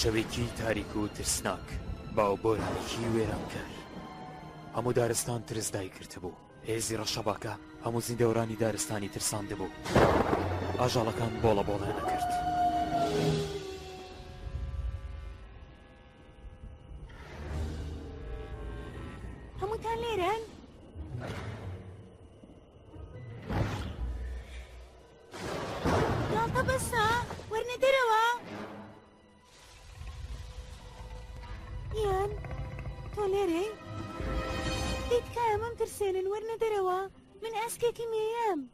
شەوێکی تاریک و ترسناک باو بۆرانێکی وێران کرد هەموو دارستان ترس دای کرتبوو هێزی ڕەشەباکە هەموو زیندەورانی دارستانی ترساند بوو ئاژاڵەکان بۆڵە بۆڵیان کرد. هەمووتان لێرەن؟ گاڵتە بەسە وەرنە دەرەوە یان تۆ لێرەی؟ دیتکایە مەم ترسێنن وەرنە دەرەوە من ئاسکێکی مێیەم.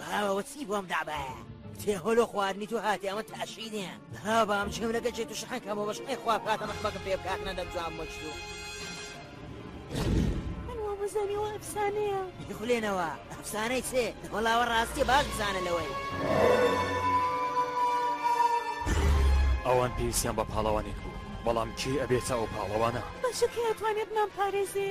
باوە وە چی بۆم دابایە کتێ هۆلۆ خواردنی تو هاتی ئەمە تاشی نیە ها بام جێم لەگە جێت و شەحن کەمەوە بەش ئەی خوا پاتە مەخمەکە پێ بکات نە دەبزان مەچوو بزانانی و ئەفسانەیە خولێنەوە ئەفسانەی سێ وەڵاوە ڕاستی باش بزانە لەوەی. ئەوان پێویستیان بە پاڵەوانێک بوو بەڵام کێ ئەبێتە ئەو پاڵەوانە بەشەکەیتوانێت نام پارێزێ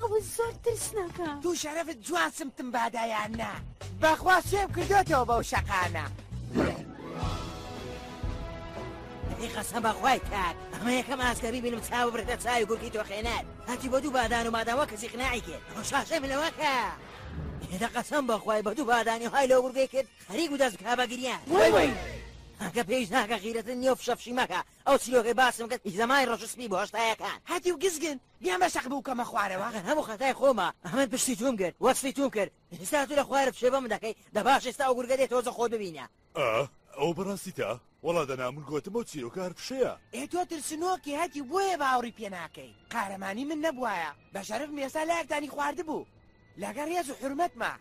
ئەوە زۆر ترسناکە دوو شەرەفت جوان سمتم بادایان نا بەخوا سوێم کردێتەوە بەو شەقانە قەسەم بەخوای کات ئەمە یەکەم ئاسکەبی بینم چاوە برێتە چاوی گورکی تۆخێنەر هەتی بۆ دوو بادان و ماداوە کەسی قناعی کرد ئەمە شاشە ملەوەکە هێدە قەسەم بەخوای بە دوو بادانی های لەو گورگەی کرد خەریک و دەست بکا بەگریان وای وای ئەگە پێویست ناکە غیرەتن نیە و فشەفشی مەکە ئەو چیرۆکەی باسم کرد هی زەمانی ڕەش و سپی بوو هەشتایەکان. هەتی و گزگن بیان بە شەق بوکەمە خوارەوە. ئەخر هەموو خەتای خۆمە ئەمن پشتی توم گرت وەسفی توم کرد ئیستا تو لە خوارە پشێ بەمن دەکەی دە باش ئیستا ئەو گورگە دێ تۆزە خۆت ببینە. ئا ئەوە بەڕاستیتە؟ وەڵا دەنا من گۆتم ئەو چیرۆکە هەر پشەیە. ئێ تۆ ترسنۆکی هەتیو بۆیە باوڕی پێ ناکەی قارەمانی من نەبوایە بەشەرفم ئێستا لایەکتانی خواردبوو لەگە ڕێزو حورمەتما.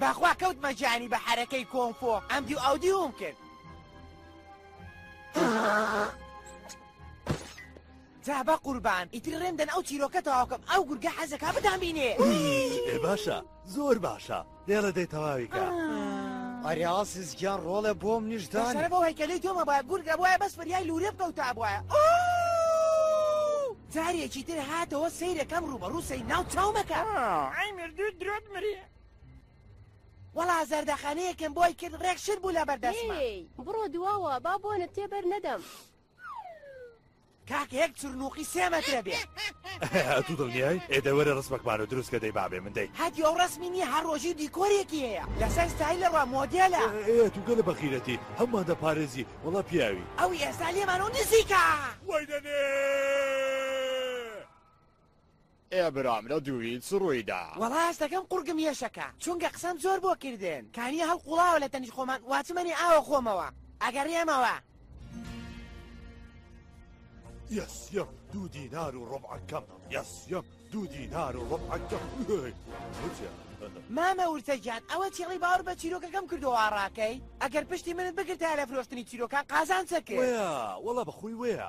بەخوا کەوتمە جانی بە حەرەکەی کۆن فۆ ئەمدیو ئەودیوم کرد جا بە قوربان ئیتر ڕێندەن ئەو چیرۆکە تەواوکەم ئەو گورگە حەزەکە بدان بینێ ئێ باشە زۆر باشە لێڵە دەی تەواویکە ئەریاسز گیان ڕۆڵە بۆم نیشدان سەر بۆ هەیکەلەی تۆمە با گورگە بواە بەس فریای لورێ بکەوتا بواە جارێکی تر هاتەوە سەیرەکەم ڕوبە ڕووسەی ناو چاومەکە ئای مردوو درۆت مری وەڵا زەردەخەنەیەکم بۆی کرد ڕێک شت بوو لەبەر دەستما بڕۆ دواوە با بۆنە تێ بەر نەدەم کاکە یەک چرنوقی سێمەترە بێ تو دڵنیای ئێدەوەرە ڕسمەکمانە دروست کە دەی بابێ من دەی هەتی ئەو ڕسمی نیە هەر ڕۆژی دیکۆرێکی هەیە لەسەر ستایل لەڕوا مۆدێلە تو گەلە بەخیرەتی هەمومان دەپارێزی وەڵا پیاوی ئەوی ئێستا لێمانەوە نزیکە وای دەنێ ئێ برام لە دووی چ ڕووی دا. وەڵا هەست دەکەم قوڕگم یەشەکە چونکە قسەم زۆر بۆ کردن کانیە هەڵ قوڵاوە لە تەنیشت خۆمان وا چمەنی ئاوە خۆمەوە ئەگەڕێمەوە. یەس یەم دوو دینار و ڕۆبعەکەم یەس یەم دوو دینار و ڕۆبعەکەم مامە ورچە گیان ئەوە چێڵی باوەڕ بە چیرۆکەکەم کردووە ڕاکەی ئەگەر پشتی منت بگرتایە لە فرۆشتنی چیرۆکان قازانچەکەی وەڵا بەخۆی وەیە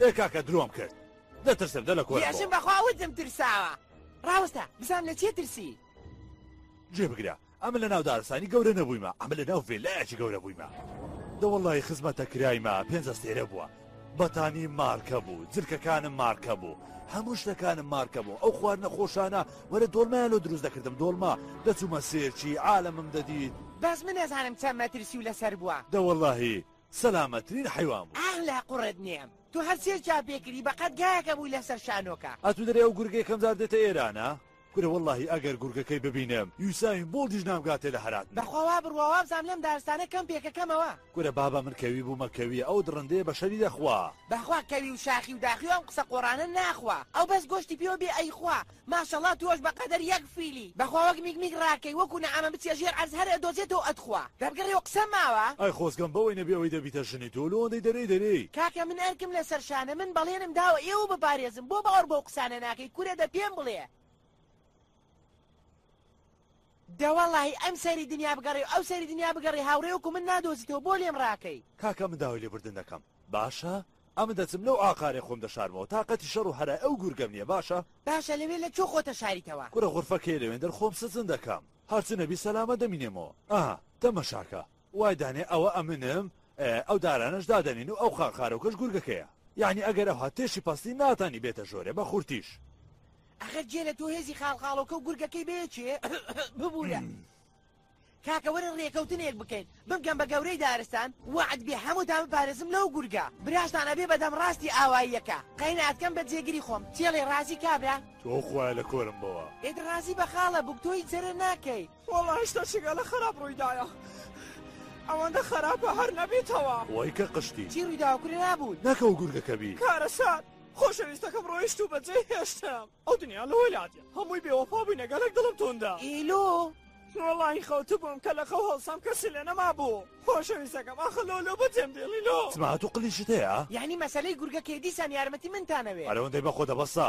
ئێ کاکە درۆم کرد دەترسم دە لە کۆرە بەوە. بێژم بەخوا وتم ترساوە. ڕاوەستە بزانم لە چیە ترسی. گوێ بگرە ئەمن لەناو دارستانی گەورە نەبوویمە ئەمن لەناو ڤێلایەکی گەورە بوویمە دەوەڵی خزمەتە کرایمە پێنج ئەستێرە بووە بەتانی مارکە بوو جلکەکانم مارکە بوو هەموو شتەکانم مارکە بوو ئەو خوارد نەخۆشانە وەرە دۆڵمایان لۆ دروست دەکردم دۆڵما دەچوومە سێرچی عالمم دەدیت بەس من ئەزانم چەند مەترسی و لەسەر بووە. دەوەڵی سەلامەترین حەیوان بوو. ئاخ لە قوڕت نێم تۆ هەر سێر چا پێ کری بەقەد گایەکە بووی لەسەر شانۆکە. ئەتو دەرێ ئەو گورگەی کەم جار دێتە ئێرانە؟ کورە وەللەهی ئەگەر گورگەکەی ببینم یوساین بۆڵدیش نامگاتێ لە هەرات. بەخوا وا بڕوا وابزام لەم دارستانە کەم پێکە کەمەوە. کورە بابە من کەوی بوومە کەوی ئەو دڕندەیە بەشەری دەخوا. بەخوا کەوی و شاخی و داخی و ئەم قسە قۆڕانە ناخوا ئەو بەس گۆشتی پێوە بێ ئەیخوا ماشەڵا تۆش بەقەدەر یەک فیلی بەخوا وەک میک میک ڕاکەی وەکو نەعامە بچیە ژێر عەرز هەر ئەدۆزێتەوە ئەتخوا دەبگەڕێ و قسە ماوە. ئای خۆزگەم بەوەی نەبی ئەوەی دەبیتە ژنی تۆ لۆندەی دەرێی دەرێی. کاکە من ئەرکم لەسەر شانە من بەڵێنم داوە ئێوە بپارێزم بۆ باوەڕ بەو قسانە ناکەی کورە دە پێم بڵێ. دە وەڵاهی ئەم سەری دنیا بگەڕێ و ئەو سەری دنیا بگەڕێ هاوڕێ وەکو من نادۆزیتەوە بۆ لێم ڕاکەی. کاکە من داوای لێبوردن دەکەم باشە ئەمن دەچم لەو ئاقارەی خۆم دەشارمەوە تاقەتی شەڕ و هەرای ئەو گورگەم نیە باشە. باشە لەوێ لە کوێ خۆت ئەشاریتەوە. کورە غورفە کەیە لەوێن دەر خۆم سزن دەکەم هەرچ نەبی سەلامەت دەمینێمەوە ئا تەمەشاکە وای دانێ ئەوە ئەمنم ئێ ئەو دارانەش دادەنین و ئەو خاخارۆکەش گورگەکەیە یانی ئەگەر ئەوها تێشی پەستی ناتانی بێتە ژۆرێ بە خورتیش ئەخەر جێ لە تۆ هێزی خاڵخاڵۆکە و گورگەکەی بەیەکێ ببوورە کاکە وەرن ڕێکەوتنێک بکەین بمگەم بە گەورەی دارستان وعد بێ هەمووتان بپارێزم لەو گورگە براشتان ئەبێ بەدەم ڕاستی ئاواییەکە قەیناتکەم بە جێگری خۆم تێڵێ ڕازی کابرا تۆ خوایە لە کۆرم بەوە ئێت ڕازی بە خاڵە بووک تۆ هیچ زەرەر ناکەی وەڵا هێشتا شگەلە خراپ ڕوویدایە ئەوەندە خراپە هەر نەبیتەوە وای کە قشتی چی ڕوویداوە کورە نابووت ناکەوە گورگەکە بی کارەسات خۆشەویستەکەم ڕۆیشت و بەجێ هێشتم ئەو دنیا لەوە لادێ هەمووی بێوەپا بووینە گەلێک دڵم توندا ئیلۆ وەڵی خەوتو بووم کە لە خەو هەڵسام کەسی لێ نەما بوو خۆشەویستەکەم ئاخە لۆ لۆ بەجێم دێڵی لۆ سما تو قلیشت هەیە؟ یانی مەسەلەی گورگەکەیە دیسان یارمەتی منتان ئەوێ. ئەرەوەندەی بەخۆ دەبەسە.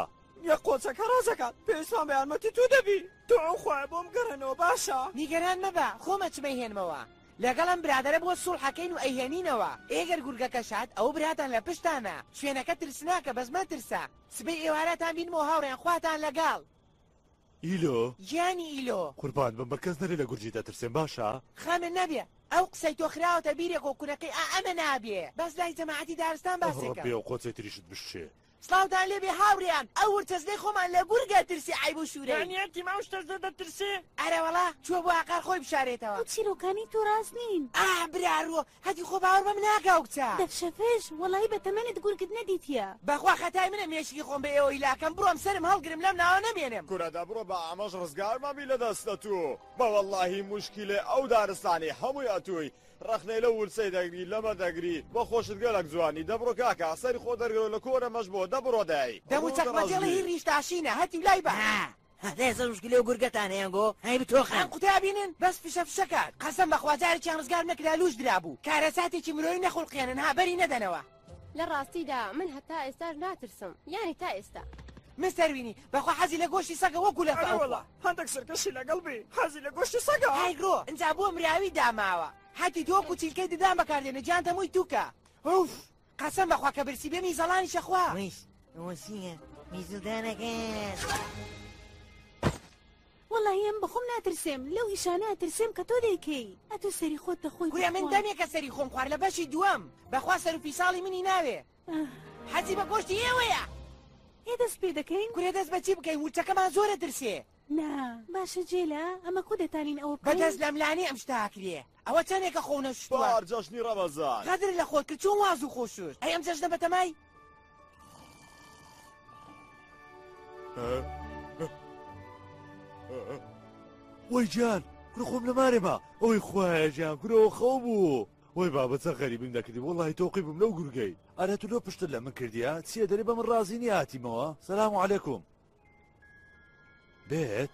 یە قۆچەکە ڕاست ئەکات پێویستمان بە یارمەتی تو دەبی. تو ئەو خوایە بۆم گەڕێنەوە باشە. نیگەران مەبە خۆم ئەچمەی هێنمەوە. لەگەڵ ئەم برادەرە بۆ سوڵح ئەکەین و ئەیهێنینەوە ئێ گەر گورگەکەش هات ئەوە براتان لە پشتانە شوێنەکە ترسناکە بەس مەترسە سبەی ئێوارە ئەتان بینمەوە هاوڕێیان خواتان لەگەڵ ئیلۆ. گیانی ئیلۆ. قوربان بم بە کەس نەلێ لە گورجی دەترسێم باشە. خەمت نەبێ ئەو قسەی تۆ خراوەتە بیرێکۆ کونەکەی ئائەمە نابێ بەس لای جەماعەتی دارستان باسێکەم. ئەهڕەبی ئەو قۆچەی تریشت بشچێ. سڵاوتان لێبێ هاوڕێیان ئەو ورتەزلەی خۆمان لە گورگ ئەترسێ عەیبو شورەی. یەعنی ئەم تیمە ئەو شتەزلە دەترسێ؟ ئەرەوەڵا چوە بۆ ئاقار خۆی بشارێتەوە. ئەو چیرۆکانەی تۆ ڕاست نین. ئا براڕۆ هەتیو خۆ باوەڕ بەم ناکا و کچە. دەفشە فش وەڵایی بە تەمەنت گورگت نەدیتیە. بەخوا خەتای منە مێشکی خۆم بە ئێوەی لاکەم بڕۆم سەرم هەڵگرم لەم ناوە نەمێنم. کورە دەبڕۆ با ئەمەش ڕزگارمان بی لە دەست ئەتوو بە وەڵاهی موشکیلەی ئەو دارستانەی هەمووی ئەتووی ڕەخنەی لەو ورچەی دەگری لەمە دەگری بۆ خۆشت گەلەک جوانی دەبڕۆ کاکە سەری خۆ دەرگرۆ لە کۆرە مەش بۆ دەبڕۆ دای دەم و چەکمە جێڵی هی ڕیش تاشینە هەتیو لای بە. ها ها دەی زەوج گلێ و گورگەتان هەیە گۆ ئەی بتۆقن. ئەم قوتە ئەبینن بەس فشە فشە کات قەسەم بەخوا جارێکیان ڕزگار نەکرا لوش درابوو کارەساتێکی مرۆیی نەخولقێنن ها بەری نەدەنەوە. لە ڕاستیدا من هەتا ئێستاش ناترسم یانی تا ئێستا. مستەر وینی بەخوا حەزی لە گۆشتی سەگە وەکو لە ئەرەوەڵا هەندێک سەرکەشی لەگەڵ بی حەزی لە گۆشتی سەگە هایگرۆ ئەجا بۆ مراوی داماوە حەکی تۆ وەکو چیلکەی ددان بەکاردێنێ جان تەمووی توکە ئوف قەسەم بەخوا کە برسی بێ میزەڵانی شەخوا وەیس ئەوە چییە میزەڵدانەکە وەڵاهی ئەم بەخۆم ناترسێم لەو ئیشانە ئەترسێم کە تۆ دەیکەی ئەتو سەری خۆت دەخۆی کورە من دەمێکە سەری خۆم خوار لە بەشی دووەم بەخوا سەر و پیساڵی منی ناوێ حەزی بە گۆشتی ئێوەیە ئێ دەست پێ دەکەین کورە دەست بەچی بکەین ورچەکەمان زۆرە ترسێ نا باشە جێلا ئەمە کو دەتانین ئەوە بکەین بەدەست لەملانی ئەم شتە ئەکرێ ئەوە چەنێکە خۆو نەشتووە پار جەژنی ڕەمەزان غەدر لە خۆت کرد چۆن وازو خۆو شوشت ئەی ئەم جەژنە بەتەمای وەی جان کوڕخۆم لە مارێ بە ئەوی خوایە جان گرەوە خەو بوو وەی بابەچە غەریبیم دەکردی وڵی تۆقی بم لەو گورگەی ئەرە تو لۆ پشتر لە من کردیا چیە دەری بە من ڕازی نیاتیمەوە سلام و عەلێکم بێت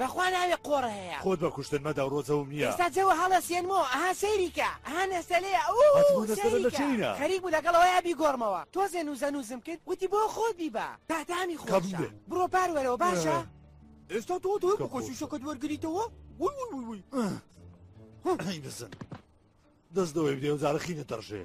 بەخوا ناوێ قۆڕە هەیە. خۆت بە کوشتن مەدە ئەوڕۆ جەوم نیە. ئێستا جەوە هەڵەسێنمۆ ئەها سەیری کە ئەها نەستەلێ ئەوو هەتبوو نەستەلە لە چێی نا. خەریک بوو لەگەڵ ئەوەیا بیگۆڕمەوە تۆزێ نوزە نوزم کرد وتی بۆ خۆت بیبە تا تامی خۆشە بڕۆ پار وەرەوە باشە. ئێستا تۆ تۆ بکۆ شوشەکەت وەرگریتەوە وی وی وی وی هەی بزن دەست دەوەی بدێ و زارەخینە دەڕژێ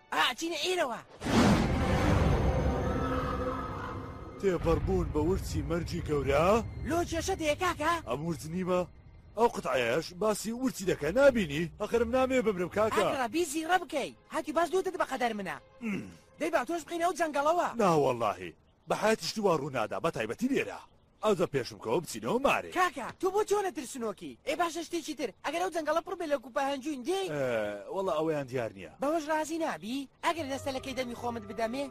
ئاچینە ئێرەوە. تێپەڕبوون بە ورچی مەرگی گەورە؟ لۆ کێشە دێ کاکە؟ ئەم ورچ نیمە؟ ئەو قتعەیەش باسی ورچی دەکە نابینی ئەخرم نامێ بمرم کاکە ئەگڕە بیزی ڕە بکەی هاتی باس دوو دت بە قەدەر منە دەی با تۆش بقینە ئەو جەنگەڵەوە ناوەڵاهی بە حیاتیشتی وا ڕوونادا بە تایبەتی لێرە ئەوجە پێش بکەوە بچینەوە مارێ. کاکە تۆ بۆ چۆنە ترسنۆکی ئەی باشە شتێکی تر ئەگەر ئەو جەنگەڵە پڕ بێ لە گوپە هەنجوین دێی ئە وەڵا ئەوەیان دیار نییە بەوەش ڕازی نابی ئەگەر دەستە لەکەی دەمی خۆمت بدەمێ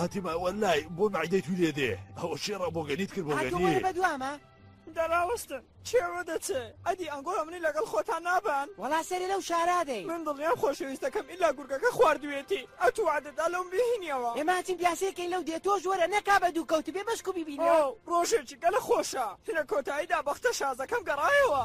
هەتیمە وەلای بۆ معدەی توی لێ دێ ئەوە شێڕە بۆگەنیت کرد بۆگەنی بەدوامە دەراوەستە چێوە دەچێ ئەدی ئەنگۆ ئەمنی لەگەڵ خۆتان نابان وەڵا سەرێ لەو شارا دەین من دڵنیام خۆشەویستەکەم ئیلا گورگەکە خواردوێتی ئەتوو وەعدەدا لەوم بهینیەوە ئێمە ئەچین پیاسەیەکەین لەو دێ تۆش وەرە نەکا بە دوو کەوت بێ بەشکو بیبینەوە ئۆو ڕۆژێکی گەلە خۆشە لە کۆتاییدا بەختە شازەکەم گەڕایەوە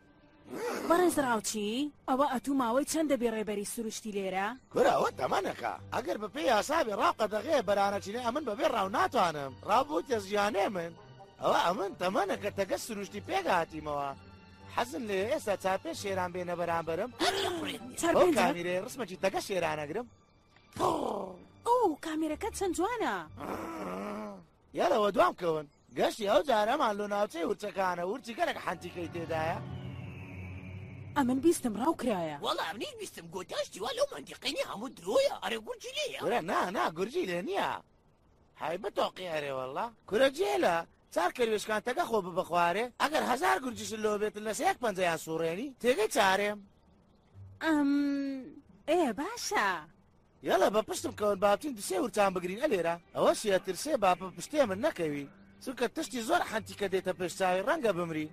بەڕێز ڕاوچی ئەوە ئەتوو ماوەی چەند دەبی ڕێبەری سروشتی لێرە؟ کورە ئەوە تەمەنەکە ئەگەر بە پێی یاسابێ ڕاو قەدەغەیە بەرانەچینە ئەمن بەبێ ڕاو ناتوانم ڕاو بۆ تێزیانێ من ئەوە ئەمن تەمەنەکە تەگە سروشتی پێگاتیمەوە حەزم لێ ئێستا چا پێ شێران بێنە بەرامبەرم بۆ کامیرێ ڕسمەکی تەگە شێرانەگرم ئەو کامیرەکە چەند جوانە یارەوە دوام کەون گەشتی ئەو جارەمان لۆ ناوچەی ورچەکانە ورچی گەلەک حەنتیکەی تێدایە. ئەمن بیستم ڕاو کرایە. وەڵا منیش بیستم گۆتیان شتی وا لەو مەنتیقەی نیە هەموو درۆیە ئەرێ گورجی لێیە. کورە نا نا گورجی لێ نیە هەی بتۆقی ئەرێ وەڵا. کورە جێلە چار کەروێشکان تەگە خۆ ببە خوارێ ئەگەر هەزار گورجیشت لۆ بێت لەسە یەک پەنجەیان سوڕێنی تێگەی چارێم. ئەم ئێ باشە. یەڵە بە پشتم کەون با بچین دسێ ورچان بگرین ئەلێرە ئەوە شیە ترسێ با بە پشتێ من نەکەوی چونکە تشتی زۆر حەنتی کە دێتە پێش چاوی ڕەنگە بمری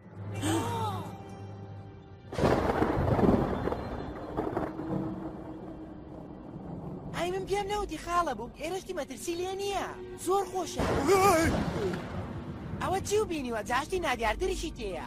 ئای من پێم نەوتی خاڵە بوو ئێرشتی مەترسی لێ نییە زۆر خۆشە ئەوە چی و بینیوە جاشتی نادیارتریشی تێیە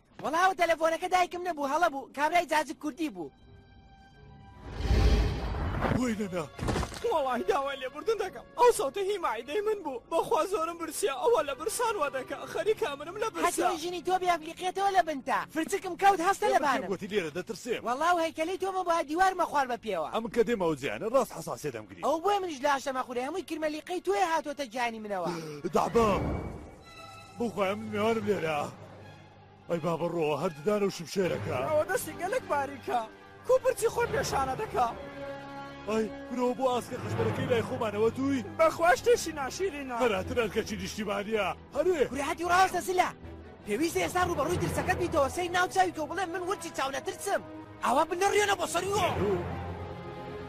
وەڵا و تەلەفۆنەکە دایکم نەبوو هەڵە بوو کابرای جاجک کوردی بوو بۆی نەدا وەڵی داوای لێبوردن دەکەم ئەو سەوتە هی مایدەی من بوو بەخوا زۆرم برسیا ئەوە لە برسان وە دەکە خەریکە منم لە برسای ژنی تۆ بیابلیقێتەوە لە بنتا فرچکم کەوت هەستە لە بانگوتی لێرە دەترسێ وەڵا و هەیکەلی تۆمە بە دیوارمە خوار بە پێوە ئەم کە دێمە و جیانە ڕاست حساسێ دەمگری ئەو بۆی منیش لاشەمە خورێ هەمووی کرمەلیقەی توێ هاتۆتە گیانی منەوە دابە. بەو خوایە من مێوانم لێرە ئەی با بڕۆ هەر ددانە و شمشێرەکە ئەوە دەستی گەلک باریکە کو پرچی خۆی پێشانە دەکا ئەی برۆ بۆ ئاسکە خشبەرەکەی لای خۆمانەوە دووی بەخواش تێشی ناشیرینە هەراتر ئەرکەچی نیشتیمانە هەرێ برادی ڕاستە زلە پێویستە ئێستا ڕووبەڕووی ترسەکەت بیتەوە سەی ناو چاوی تۆ بڵێ من ورچی چاونەترسم ئاوا بنەڕێنە بۆ سەروو. سەروو.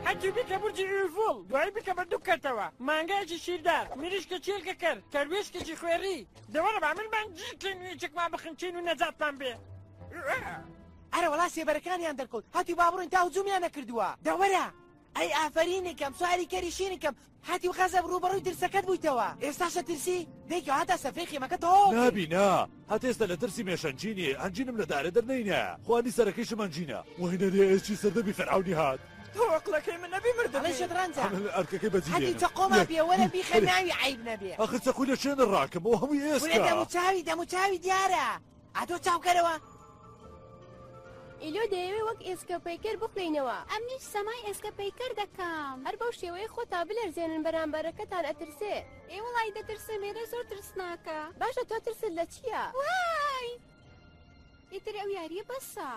حەکی بیکە بورجی ئیڤوڵ دوایی بکە بە دوو کەرتەوە مانگایەکی شیردار مریشکە چێلکە کەر کەروێشکێکی خوێڕی دەوەرە با منمان جیکەین و یەکێکمان بخنکین و نەجاتمان بێ ئەرە وەڵا سێبەرەکانیان دەرکەوت هاتی با بڕۆین تا هجوومیان نەکردووە دەوەرە ئەی ئافەرینێکم سواری کەری شینێکم هاتی و غەزەب ڕووبەڕووی ترسەکەت بوویتەوە ئێستاش ئەترسی؟ دەی کە هاتا سەفرەی خێمەکە تەواو بێ. نابی نا هەتا ئێستا لە ترسی مێش ئەنجینی ئەنجینم لە دارێ دەرنەینایە خواردنی سەرەکەیشم ئەنجینە وەی نەریە ئێ چی سەردەمی فیرعەونی هات. تۆ ئەقڵەکەی من نەبی مردبی. ئەڵێشت ڕەنجە ئەمن ئەرکەکەی بەجی هەتیو هێنم چەقۆم یەک ئەبێ وەرە بیخە بەرێ. ناوی عەیب نەبێ. ئەخر چەقۆی لە کێ نەڕاکم ئەو هەمووی کورە ئێسکە. دەموچاوی دەموچاوی دیارە ئادۆ چاوکەرەوە ئیلۆ دەیەوێ وەک ئێسکە پەیکەر بخوێینەوە ئەمنیش سەمای ئێسکە پەیکەر دەکەم هەر بەو شێوەیە خۆتا بلەرزێنن بەرامبەرەکەتان ئەترسێ ئێ وڵی دەترسم مێرە زۆر ترسناکە باشە تۆ ترست لە چییە وای ئیتر ئەو یاریە بەسە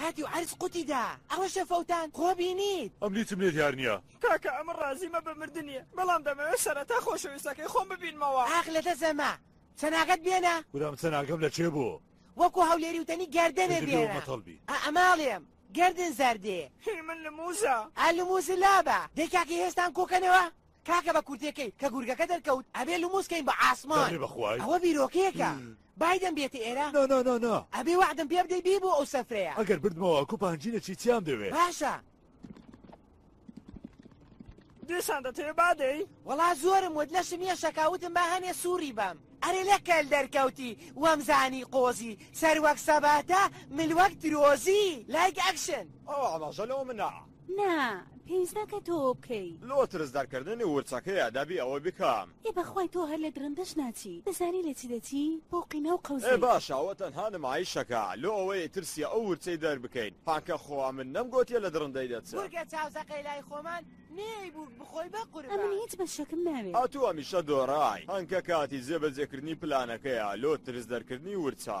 هاتی و عرز قوتی دا ئەوە شەفەوتان خۆ بینیت ئەم لیچم لێ دیار نییە کاکە ئەمە ڕازیمە بە مردنیە بەڵام دەمەوێت سەرەتا خۆشەویستەکەی خۆم ببینمەوە ئاخ لە دەزەمە چەناگەت بێنە. برام چەناگەم لە کێ بوو؟ وەکو هەولێری وتەنی گەردەنێ بێنە ئە ماڵێم گردن زەردێ هی من لموزە ئە لموز لابە دەی کاکە هێستان کۆکەنەوە کاکە بە کورتێکەی کە گورگەکە دەرکەوت ئەبێ لموزکەین بە ئاسمان ئەوە بیرۆکەیەکە بایدەم بێتە ئێرە ئەبێ وەعدم پێ بدەی بی بۆ ئەو سەفرەیە ئەگەر بردمەوە کوپانجینە چی چیام دەوێ باشە دیسان دەتەوێ بادەی وەڵا زۆرم وت لەشم یە شەکاوتم با هەنێ سووری بام ئەرێ لە کەل دەرکەوتی وەمزانی قۆزی سەر وەک سەباتە مل وەک درۆزی لایک ئەکشن ئەو ئاماژە لەوە منە نا پێویست ناکات تۆ بکەی. لۆ ترس دەرکردنی ورچەکەیە دەبی ئەوە بکەم. ئێ بەخوای تۆ هەر لە درندەش ناچی دەزانی لە چی دەچی بەو قینە و قەوزەی. ئێ باشە ئەوە تەنها نمایشەکە لۆ ئەوەی ترسی ئەو ورچەی دەربکەین پاکە خۆ ئەمن نەم گۆتیە لە درندەی دەچە. گورگە چاو زەقەی لای خۆمان نێی بووک بخۆی بە قوربان. ئەمن هیچ بە شەکم ناوێ. ئەتو هەمیشە دۆڕای. هەنکە کاتی جێبەجێکردنی پلانەکەیە لۆ ترس دەرکردنی ورچە.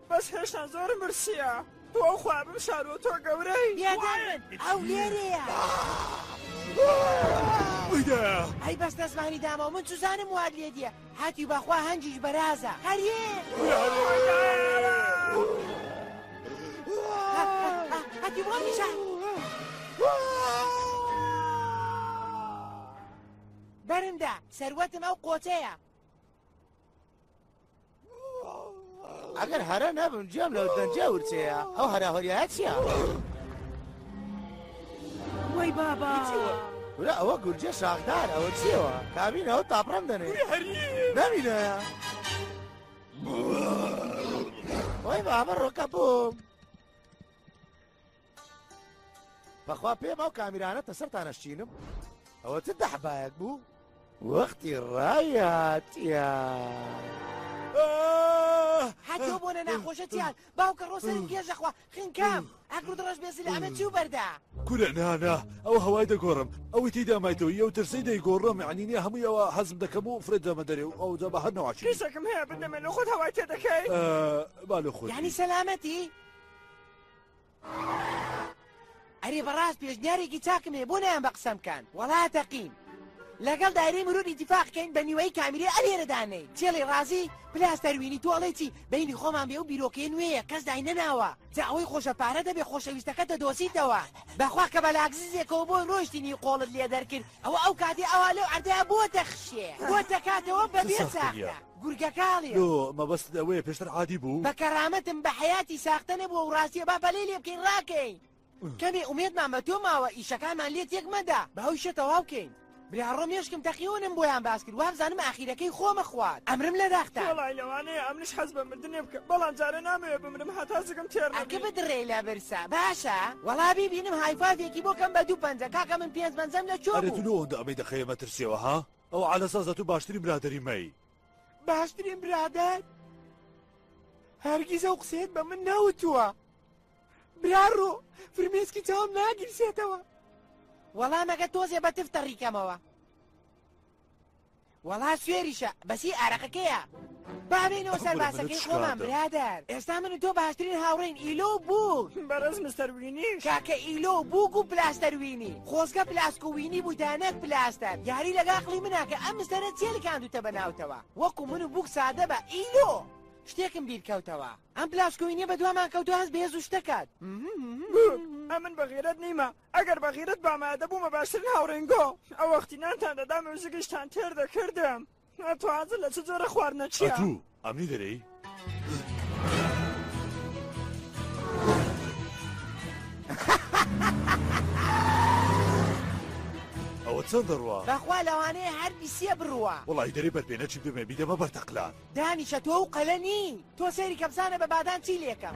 بەس هێشتا زۆرم برسیە توخوا بم شارۆ تۆ گەورەی ئەو لێرەیە ئەی بەس دەزمانی دامە من چزانم واد لێ دیە هاتی بەخوا هەنجیش بەرازە هەریێ هەتی بۆ نیشان بەرندا سەروەتم ئەو قۆچەیە ئەگەر هەرە نەبم جێم لەو دەنجە ورچەیە ئەو هەرا هۆریە چییە؟ وای بابا ورە ئەوە گورجە شاخدار ئەوە چیەوە کابین ئەوە تاپڕم دەنێ نەمینە وای بابە ڕۆکە بووم بەخوا پێم ئەو کامیرانە تە سەرتان نەشچینم ئەوە چ دەحبایەک بوو وەختی ڕایاتە حەجۆ بۆ لە ناخۆشەتیان باوکە ڕۆسەرم گێژەخوا خنکام ئەکرد ڕۆژ بێزی لە ئەمە چی و بەردا کورە نانا ئەو هەوای دەگۆڕم ئەوەی تیدا مایتەوە یە و ترسی دەیگۆڕم عنینە هەموو ئەوە حەزم دەکەم و فرێت دەمە دەرێ و ئەو دەبە هەر نەواچی کیسەکەم هەیە بدەمێ لە خۆت هەوای تێ دەکەی بالۆ خۆ ینی سەلامەتی ئەرێ بەڕاست پێشنیارێکی چاکم هەیە بۆ نایان بە قسەم کان وەڵا تەقیم لەگەڵ دایرەی مرۆڤ ئیتیفاقکەین بە نیوەی کامیرەی ئەلێرەدانەی چێڵی ڕازی پلاستەروینی تۆڵێکی بینی خۆمان بێ و بیرۆکەیە نوێیە کەس دای نەناوە جا ئەوەی خۆشە پارە دەبێ خۆشەویستەکە دەدۆزیتەوە بەخوا کە بە لاکزیزێکەوە بۆی ڕۆیشتنی قۆڵت لێ دەرکرد ئەوە ئەو کاتی ئەوا لەو عەردەیە بۆتە خشێ بۆتە کاتەوە بەبێ ساختە گورگە کاڵیە. لۆ مەبەستت ئەوەیە پێشتر عادی بوو؟ بە کەرامەتم بە حەیاتی ساختە نەبووە و ڕاستیە با پەلەی لێ بکەین ڕاکەین کەمێ ئومێدمان بە تۆ ماوە ئیشەکانمان لێ تێک مەدە با ئەو ئیشە تەواو کەین براڕۆ مێشکم تەقیونم بۆیان باس کرد وابزانم ئاخیرەکەی خۆمە خوار ئەمرم لە داختا وەڵای لەوانەیە ئەمنیش حەز بە مردنێ بکەم بەڵام جارێ نامەوێ بمرم هەتا زگم تێر ئەکە نەبی بدڕێی لە برسا باشە وەڵا بیبینم هایفایڤێکی بۆ کەم بە دوو پەنجە کاکە من پێنج پەنجەم لە چۆ ئەرێ تو بوو لۆ ئەوەندە ئەمەی دەخەیە مەترسیەوە ها؟ ئەو عەلەسە زەتوو باشترین برادەری مەی. باشترین برادەر؟ هەرگیز ئەو قسەیەت بە من نەوتووە براڕۆ فرمێسکی چاوم ناگیرسێتەوە وەڵامەکە تۆزێ بە تف تەڕیکەمەوە وەڵا سوێریشە بەسی ئارەقەکەیە با بێینەوە سەر باسەکەی خۆمان برادەر ئێستا من تۆ باشترین هاوڕین ئیلۆ و بوو بەڕێز مستەر وینی کاکە ئیلۆ و بووک و پلاستەر وینی خۆزگە پلاسک و وینی بوو دانەک پلاستەر یاری لەگاقلی مناکە ئەم مستەرە چێلکاندوتە بە ناوتەوە وەکو من و بووک سادە بە ئیلۆ شتێکم بیرکەوتەوە ئەم پلاسکوینیە بە دوامان کەوتو هەست بێز و شتەکات ئەمن بە غیرەت نیمە ئەگەر بە غیرت بامە دەبوومە باشترین هاوڕێنگۆ ئەو وەختی نانتان دەدام و زگشتان تێر دەکردم. ئەتوو حازر لە چ جۆرە خواردنە چیە؟ ئەتوو ئەمنی دەرێی؟ ئەوە چەند دەڕوا بەخوا لەوانەیە هەر بیسیە بڕوە وڵی دەری بەرپێ نەچی بمێ بیدەمە بەرتەقلان دانیشە تۆ و قەلە نین تۆ سەیری کەمسانە بە بادان چی لێکەم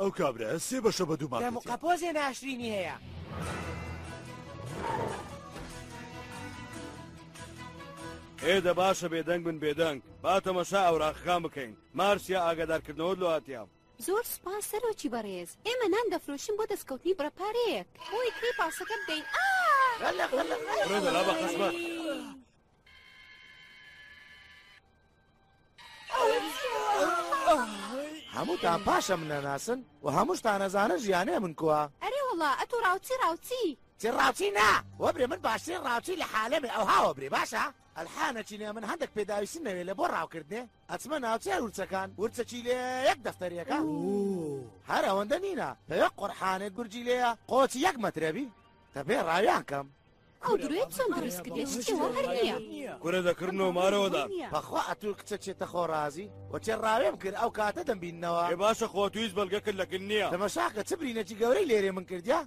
ئەو کابرا سێ بەشە بە دوو دەم و قەپۆزێ ناشرینی هەیە. ئێدە باشە بێدەنگ من بێدەنگ با تەمەشا ئەوراخەکان بکەین مارسیا ئاگادارکردنەوە لە هاتیام زۆر سوپاس سەرۆکی بەڕێز ئێمە نان دەفرۆشین بۆ دەستکەوتنی بڕەپارەیەک بۆی کەی پاسەکە بدەین بە خزمەت هەمووتان پاشە من نەناسن و هەمووشتان نەزانە ژیانێ من کووە ئەرێ وڵا ئەتۆ ڕاوچی ڕاوچی چی ڕاوچی نا وەبرێ من باشترین ڕاوچی لە حالەمێ ئەو هاوە برێ باشە ئەلحانەکی نێ من هەندێک پێداویستن نەوێ لە بۆ ڕاوکردنێ ئەچمە ناوچە ورچەکان ورچەکی لێ یەک دەفتەرەکە هەر ئەوەندە نینە پێ قڕحانێک گورجی لێە قۆچی یەک مەترەبی تەبێ ڕاویان کەم ئەو درۆیەت چۆن دروست کردی شتی وا هەر نییە کورە دەکردنەوە مارەوە دان بەخوا ئەتوو کچە چێتە خۆ ڕازی وەچێ ڕاوێم کرد ئەو کاتە دەمبینەوە ئێ باشە خۆ تو هیچ بەڵگەکت لە کن نییە تەمەشاکە چ برینەکی گەورەی لێرێ من کردیا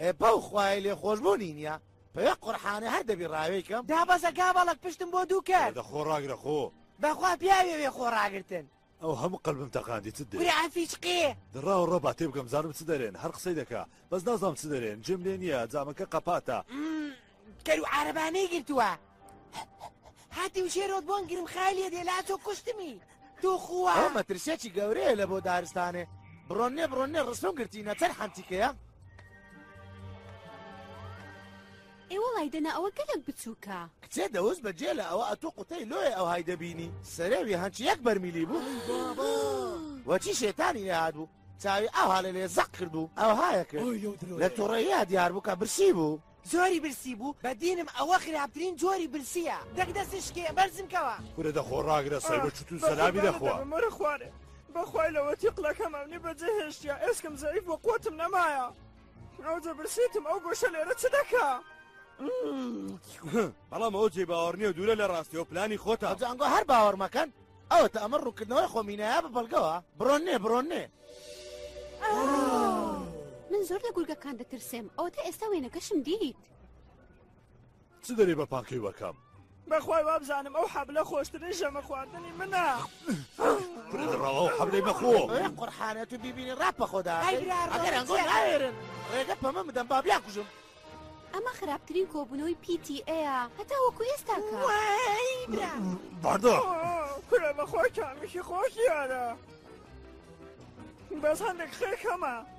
ئێ بەو خوایە لێ خۆشبوونی نییە پێ قورحانێ هەر دەبی ڕاوێی کەم دابەزە گا بەڵک پشتم بۆ دوو کەر دە خۆ ڕاگرە خۆ بەخوا پیاوێ وێ خۆ ڕاگرتن ئەو هەموو قەلبم تەقاندی چت دەێ. کورە عەفیج قێ. دڕاوە ڕە با تێبگەم زانم چ دەرێن هەر قسەی دەکا بەس نازانم چ دەرێن جێم لێ نییە جامەکە قەپاتە کەرو عربانەی گرتووە هاتی وشێرۆت بۆن گرم خالیە دێ لا تۆ کوشتمی تو خووە ئەمە ترسێکی گەورەیە لە بۆ دارستانێ بڕۆن نێ بڕۆن نێ ڕستم گرتینە چەند حەمتیکەیە ئێ وەڵای دەنا ئەوە گەلەک بچوکە. کچێ دەوس بە جێلە ئەوە ئەتوو قوتەی لۆیێ ئەوهای دەبینی سەرێوی هەنچ یەک بەرمیلی بوو ئەی بابا وەچی شێتانی نەهات بوو چاوی ئەوها لە لێ زەق کرد بوو ئەوهایە کرد ئەو یەو درۆیە. لە توڕەیە دیار بوو کە برسی بوو زۆری برسی بوو بە دینم ئەوە خراپترین جۆری برسیە دەک دەستی شکێ بەرزم کەوە. کورە دەخۆ ڕاگرە سەر بە چوتو سەلامی دەخوا. بەقوربانت دەبم وەرە خوارێ بەخوای لەوەتی قلەکەم ئەمنی بەجێ هێشتیە ئێسکم زەعیف بوو قوتم نەمایە. ئەو دەبرسێتم ئەو گۆشە لێرە چ دەکا؟ بەڵام ئەو جێ باوەڕ نیە دوورە لە ڕاستیەوە پلانی خۆتە جانگۆ هەر باوەڕ مەکەن ئەوە تا ئەمە ڕوونکردنەوەی خۆمینەیە بە بەڵگەوە بڕۆن نێ بڕۆن نێ من زۆر لە گورگەکان دەترسێم ئەوە تا ئێستا وێنەکەشم دیت چ دەرێ بە پاکەی وەکەم. بەخوای وابزانم ئەو حەبلە خۆشترین ژەمە خواردنی منە برا لە ڕاوە حەبلەی مەخۆ قڕحانەت و بیبینی ڕاپ بە خۆدا ئەگەر ئەنگۆ ناوێرن ڕێگە پەمە بدەم با بیا کوژم ئەمە خراپترین کۆبوونەوەی پیتی ئەیە هەتا وەکو ئێستا بەدا کورە بەخۆی کامیشی خۆش دیارە بەس هەندێک خێر کەمە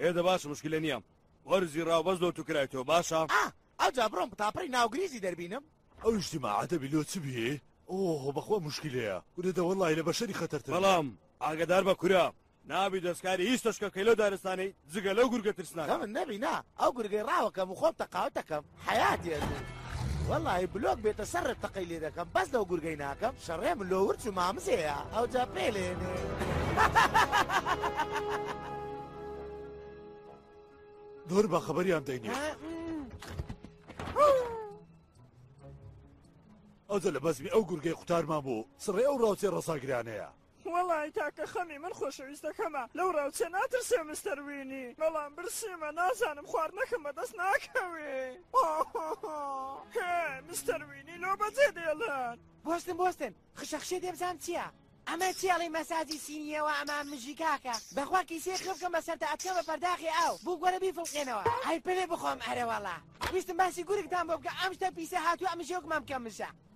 ئێدە باشە مشکلە نیە وەرزی ڕاو بەس لۆ توکرای تۆ باشە. ئاه ئەوجا بڕۆم قوتاپڕی ناو گریزی دەربینم. ئەو ئیجتیماعە دەبی لۆ چ بی. ئۆۆ بەخوا موشکیلەیە کورە دە وەڵای لە بەشەری خەتەرتر. بەڵام ئاگەدار بە کورە نابی دەسکاری هیچ تەشکەکەی لەو دارستانەی جگە لەو گورگە ترسناکە. غەمت نەبی نا ئەو گورگەی ڕاوەکەم و خۆم تەقاوتەکەم. حەیا دێت و وەڵاهی بلۆک بێتە سەرت تەقەی لێ دەکەم بەس لەو گورگەی ناکەم شەڕێ من لۆ ورچ و مامزەیە ئەوجا پێلێنێ دور بە خبریان دەینێ ئەوجا لە بەزمی ئەو گورگەی قوتارمان بوو سڕێ ئەو ڕاوچێ ڕساگرانەیە وەڵای تاکە خەمی من خۆشەویستەکەمە لەو ڕاوچیە ناترسێ مستەر وینی بەڵام برسیمە نازانم خواردنەکەم بەدەست ناکەوێ هۆهۆهۆ هێ مستەر وینی لۆ بەجێ دێڵن بۆستن بۆستن خشەخشێ دێبزان چییە ئەمە چێڵی مەساجی سینیەوە ئەمە مژی کاکە بەخوا کیسێ خفکەم بە سەرتا ئەتکە بە پەرداخی ئاو بوو گوەرە بیفڵقێنەوە ئای پێێ بخۆم ئەرەوەڵا ویستم باسی گورگتان بۆ بکە ئەم شتە پیسە هاتووە ئەمژێوکمان بکەم مژە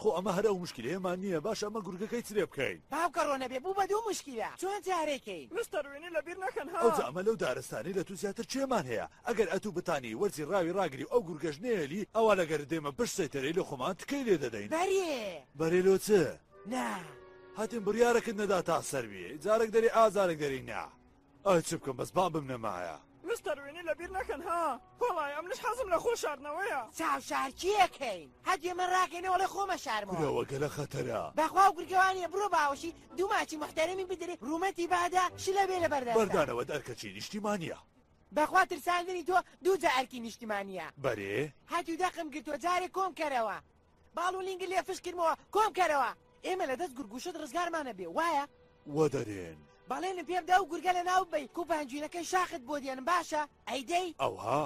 خۆ ئەمە هەر ئەو مشکیلەیەمان نییە باشە ئەمە گورگەکەی چ لێ بکەین؟ باوکە ڕۆنەبێ بوو بە دوو مشکیلە چۆن چارەی کەین؟ مستەر وینی لە بیر نەکەن ها. ئەوجا ئەمە لەو دارستانەی لە تو زیاتر کێمان هەیە ئەگەر ئەتو بتانی وەرزی ڕاوی ڕاگری و ئەو گورگەش نەیەلی ئەوا لە گەرت دێمە پشت سەیتەرەی لە خۆمان تکەی لێ دەدەین. بەرێ. بەرێ لۆ چ؟ نا. هاتین بڕیارەکت نەدا تا سەر بی جارەک دەرێ ئا جارەک دەرێی نا. ئای چ بکەم بەس بابم نەمایە. مستەر وینی لەبیر نەکەن ها. وەڵای ئەمنیش حەزم لە خۆ شاردنەوەیە. چاو شارکی ئەکەین هەدی ئەمە ڕاکەینە وەڵای خۆم ئەشارمەوە. کورە وە گەلە خەتەرە. بەخوا و گرگە وانیە بڕۆ باوەشی دوو ماچی موحتەرەمی بدرێ ڕوومەتی بادا شلە بێ لە بەردەستا. بەردانەوەت ئەرکەچی نیشتیمانیە. بەخوا ترساندنی تۆ دوو جا ئەرکی نیشتمانیە. بەرێ. هەتیو دەقم گرتوە جارێ کۆم کەرەوە. باڵ و لینگت لێ فش کردمەوە کۆم کەرەوە. ئێمە لە دەست گورگوشت ڕزگارمان ئەبێ وایە؟ وەدەرێن. بەڵێنم پێ بدە ئەو گورگە لە ناو ببەی کو پەنجوینەکەی شاخت بۆ دێنم باشە؟ ئەیدەی؟ ئەوە.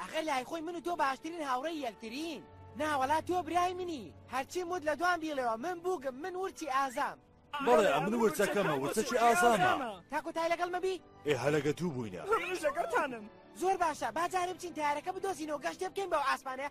ئەخەر لای خۆی من و تۆ باشترین هاوڕێی یەکترین. نا وەڵا تۆ برای منی. هەرچیم وت لە دوام بیڵێوە من بووکم من ورچی ئازام. بەڵێ ئەمن ورچەکەمە ورچەکی ئازامە. تا کۆتای لەگەڵ مەبی؟ ئێ هەلە گەتوو بووینە. وە منیش لەگەڵتانم. زۆر باشە با جارێ بچین تەیارەکە بدۆزینەوە گەشتێ بکەین بەو ئاسمانەیە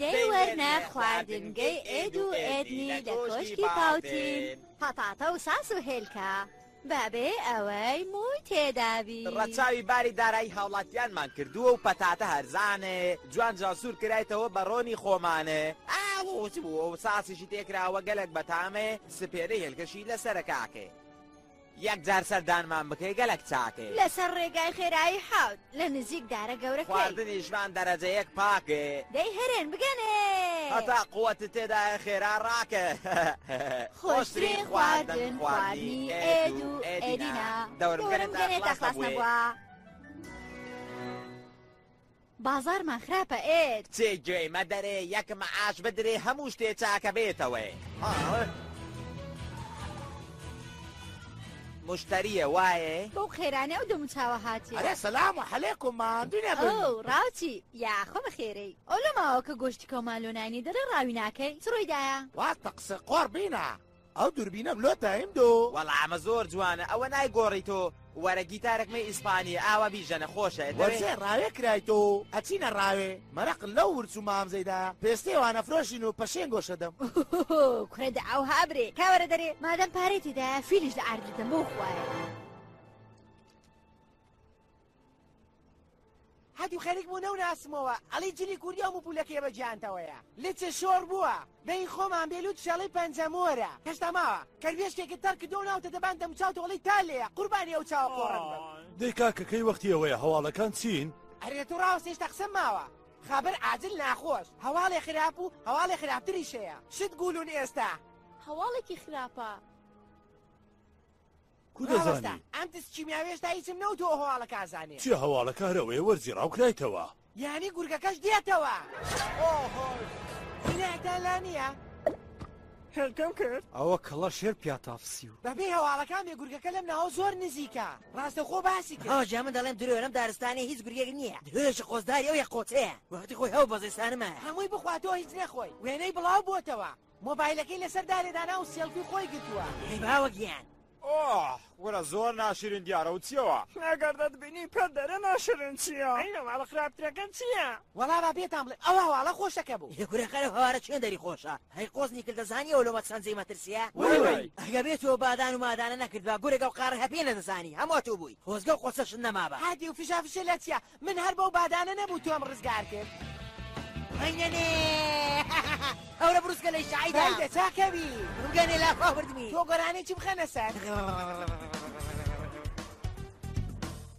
دەی وەرنە خواردنگەی ئێد و ئێدنی لە کۆشکی پاوتین پەتاتە و ساس و هێلکە بەبێ ئەوەی مووی تێدابی ڕەچاوی باری دارایی هاوڵاتیانمان کردووە و پەتاتە هەرزانێ جوان جاسوور کرایتەوە بە ڕۆنی خۆمانێ ئاووت بووە و ساسیشی تێکراوە گەلەک بەتامێ سپێرەی هێلکەشی لەسەرە کاکێ. یەک جار سەردانمان بکەی گەلەک چاکێ. لەسەر ڕێگای خێرایی حەوت لە نزیک دارە گەورەکەی. خواردنیشمان دەرەجە یەک پاکێ. دەی هەرێن بگەنێ. هەتا قوتت تێدایە خێرا ڕاکە. خۆشترین خواردن خواردنی ئێد و ئێدینە. دەورم گەنێ تاقلاسە بوێ. بازارمان خراپە ئێت. چی گوێی مەدەرێ یەک مەعاش بدرێ هەموو شتێ چاکە بێتەوەێ. مشتەریە وایێ؟ بەو قێرانێ ئەو دەموچاوە هاتێ. ئەرێ سەلام و حەلێکوم ماندوو نەبن. ئەو ڕاوچی یاخۆ بە خێرێی. ئەو لە ماوەکە گۆشتی کەومان لۆ ناینی دەرێ ڕاوی ناکەی چ ڕووی دایە؟ واز تە قسە قۆڕ بینە. ئەو دوربینەم لۆ تایم دۆ. وەڵا ئەمە زۆر جوانە ئەوە نای گۆڕی تۆ وەرە گیتارەک مەی ئیسپانی ئاوا بیژەنە خۆشە ئەتەوێ. وەرزێ ڕاوێ کرای تۆ و ئەچینە ڕاوێ مەرەق لەو ورچ و مامزەیدا پێستێ وانە فرۆشین و پەشێن گۆشە دەم. ئۆۆۆ کورە دە ئەوها برێ کا وەرە دەرێ مادەم پارەی تێدایە فیلیش لە عەردی دەم بەو خوایە. هەتیو خەریک بوو نەو ناسمەوە ئەڵی جلی کوردی ئەو مپولەکەیە بە جیانتەوەیە لچە شۆڕ بووە بەین خۆمان بێلوت شەڵی پەنجەمۆرە هێشتا ماوە کەروێشکێکت تەڕ کردو ناوتە دەبان دەموچاو تۆڵی تا لێیە قوربانی ئەو چاوە قۆڕەت بم دەی کاکە کەی وەختی ئەوەیە هەواڵەکان چین؟ ئەرێ تو ڕاوەستە هێشتا قسەم ماوە خابەر عاجل ناخۆش هەواڵێ خراپ و هەواڵێ خراپتریش هەیە شت گولون ئێستا هەواڵێکی خراپە. کو دەزانی؟ ئەم دز کیمیاوی هێشتا هیچم نەوتوە ئەو هەواڵە کا زانێ. چیە هەواڵە کار ئەوەیە وەرزی ڕاو کرایتەوە. یانی گورگەکەش دێتەوە. سلاحتان لا نییە؟ هێلکەم کرد ئەوە کەڵە شێر پیاتافسیو بەبێ هەواڵەکان بێ گورگەکە لەم ناوە زۆر نزیکە ڕاستەخۆ باسی کرد ئەوجا من دەڵێم درۆرەم دارستانی هیچ گورگێک نییە درۆێکی قۆزداری ئەو یە قۆچەیە وەختی خۆی هەو بەزستانمە هەمووی بخواتەوە هیچ نەخۆی وێنەی بڵاو بۆتەوە مۆبایلەکەی لەسەر دارێ دانا و سێڵفی خۆی گرتووە هەی باوە گیان. ئۆه کورە زۆر ناشرین دیارە و چیەوە ئەگەر دەتبینی پێت دەرێ ناشرین چییە ئەی هەواڵە خراپترەکە چییە وەڵا با پێتان بڵێم ئەو هەواڵە خۆشەکە بوو هی کورە قەرە هەوارە چێن دەری خۆشە هەی قۆزنی کردە زانی ئەو لۆمە چەند جێی مەترسییە وەی وەی ئەگە بێ تۆ بادان و مادانە نەکردبا گورگە و قاڕ هەپێ نەدەزانی هەموو ئەتوو بووی خۆزگە و قۆچەشت نەمابا هادی و فشافشێ لە چیا من هەر بەو بادانە نەبوو تۆم ڕزگار کرد هەینەێ ئەورە بروسکە لەی شعیدا چاکەوی ڕگەێ لا خواردمی تۆ گۆرانی چی بخەنە سەر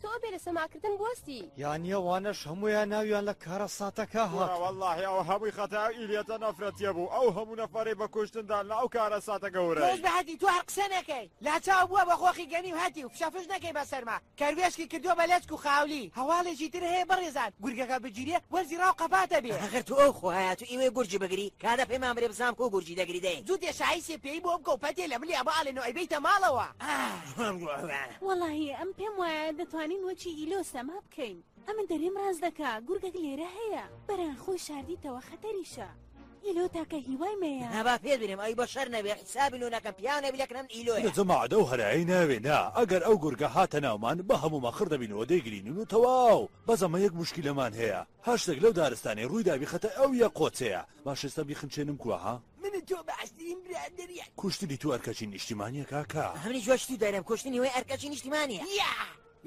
تۆ بێ لە سەماکردن بۆستی یانە وانەش هەمویان ناویان لە کارە ساتەکە هەڵاهی ئەو هەمووی خەتا ئیلەتە نەفرەتە بوو ئەو هەموو نەفرەی بە کوشتندا لە ئەو کارە ساتە گەورە بەهدی تو هەر قسە نەکەی لا چاو بووە بە خۆخی گەنی و هەتی و فشەفش نەکەی بە سەرما کەروێشکی کردوە بە لەچک و خاولی. هەواڵێکی تر هەیە بەڕێزان، گورگەکە بگیرێ وەرزی ڕاو قەبات ئەبێ. ئەخر تو ئەو خو هەیە تو ئیوەی گورجی بگری کادە پەیمان برێ بزانم کو گورجی دەگری دەی. زوو دێ شایی سێ پێی بۆ بکە و پەتێ لە ملی ئەبا ئەڵێن و ئەیبەیتە ماڵەوە. وەڵاهی ئەم پێم وایە دەتوانین وەکی ئیلۆ سەما بکەین. ئەمن دەرێم ڕاست دەکا گورگەک لێرە هەیە بەران خۆی شاردیتەوە خەتەریشە ئیلۆ تاکە هیوای مەیە نابا پێ بنێم ئەی بەشەر نەبێ حیسابی لۆ ناکەم پیاو نەبی لەکنەم ئیلۆیە. لە جەماعەت ئەو هەرایەی ناوێ نا ئەگەر ئەو گورگە هاتە ناومان بە هەموو مەخڕ دەبینەوە دەیگرینن و تەواو بەس ئەمە یەک موشکیلەمان هەیە هەر شتێک لەو دارستانەی ڕووی دا بیخەتە ئەو یەک قۆچەیە باش ئێستا بیخنچێنم کوا ها من و تۆ باشترین برادەرین. کوشتنی تو ئەرکەکی نیشتیمانیە کاکە. ئەمنیش وەک تو دەرێم کوشتنی وەی ئەرکەکی نیشتیمانیە.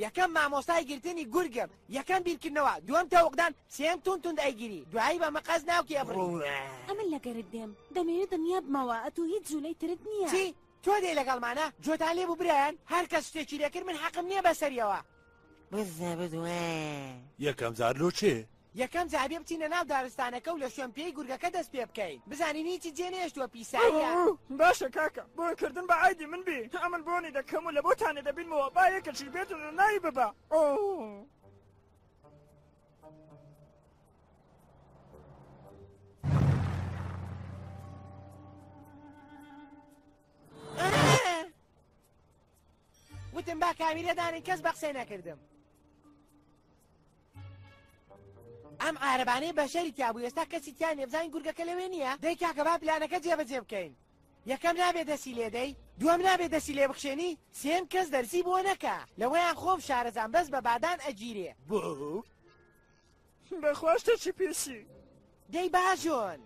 یەکەم مامۆستای گرتنی گورگم یەکەم بیرکردنەوە دووەم تەوقدان سێیەم توند توند ئەیگیری دوایی بە مقەست ناوکی ئەبڕی. ئەمن لەگەرت دێم دەمەوێ دڵنیا بمەوە ئەتوو هیچ جولەی ترت نییە. چی؟ تۆ دێی لەگەڵمانە؟ جۆتان لێ بوو برایان هەر کەس شتێکی لێ کرد من حەقم نییە بەسەریەوە. بزە بدوێ. یەکەم جار لۆ چێ؟ یەکەم جار بێ بچینە ناو دارستانەکە و لە شوێن پێی گورگەکە دەست پێ بکەین بزانین هیچی جێ نەهێشتووە پیساییە. باشە کاکە بۆن کردن بە عایدی من بی ئەمن بۆنی دەکەم و لە بۆ تانێ دەبینمەوە با یەکەشی بێت و نای ببا وتم با کامیرە دانین کەس بە قسەی نەکردم ئەم عربانەی بەشەری تیابوو ئێستا کەسی تیان نێبزانین گورگەکە لەوێ نییە دەی کاکە با پلانەکە جێبەجێ بکەین یەکەم نابێ دەسی لێدەی دوم نابێ دەسی لێ بخشێنی سێم کەس دەرسی بۆ نەکە لەوەیان خۆم شارەزان بەس بە بادان ئەگیرێ بۆ بەخواستە چی پێسی دەی باژۆن.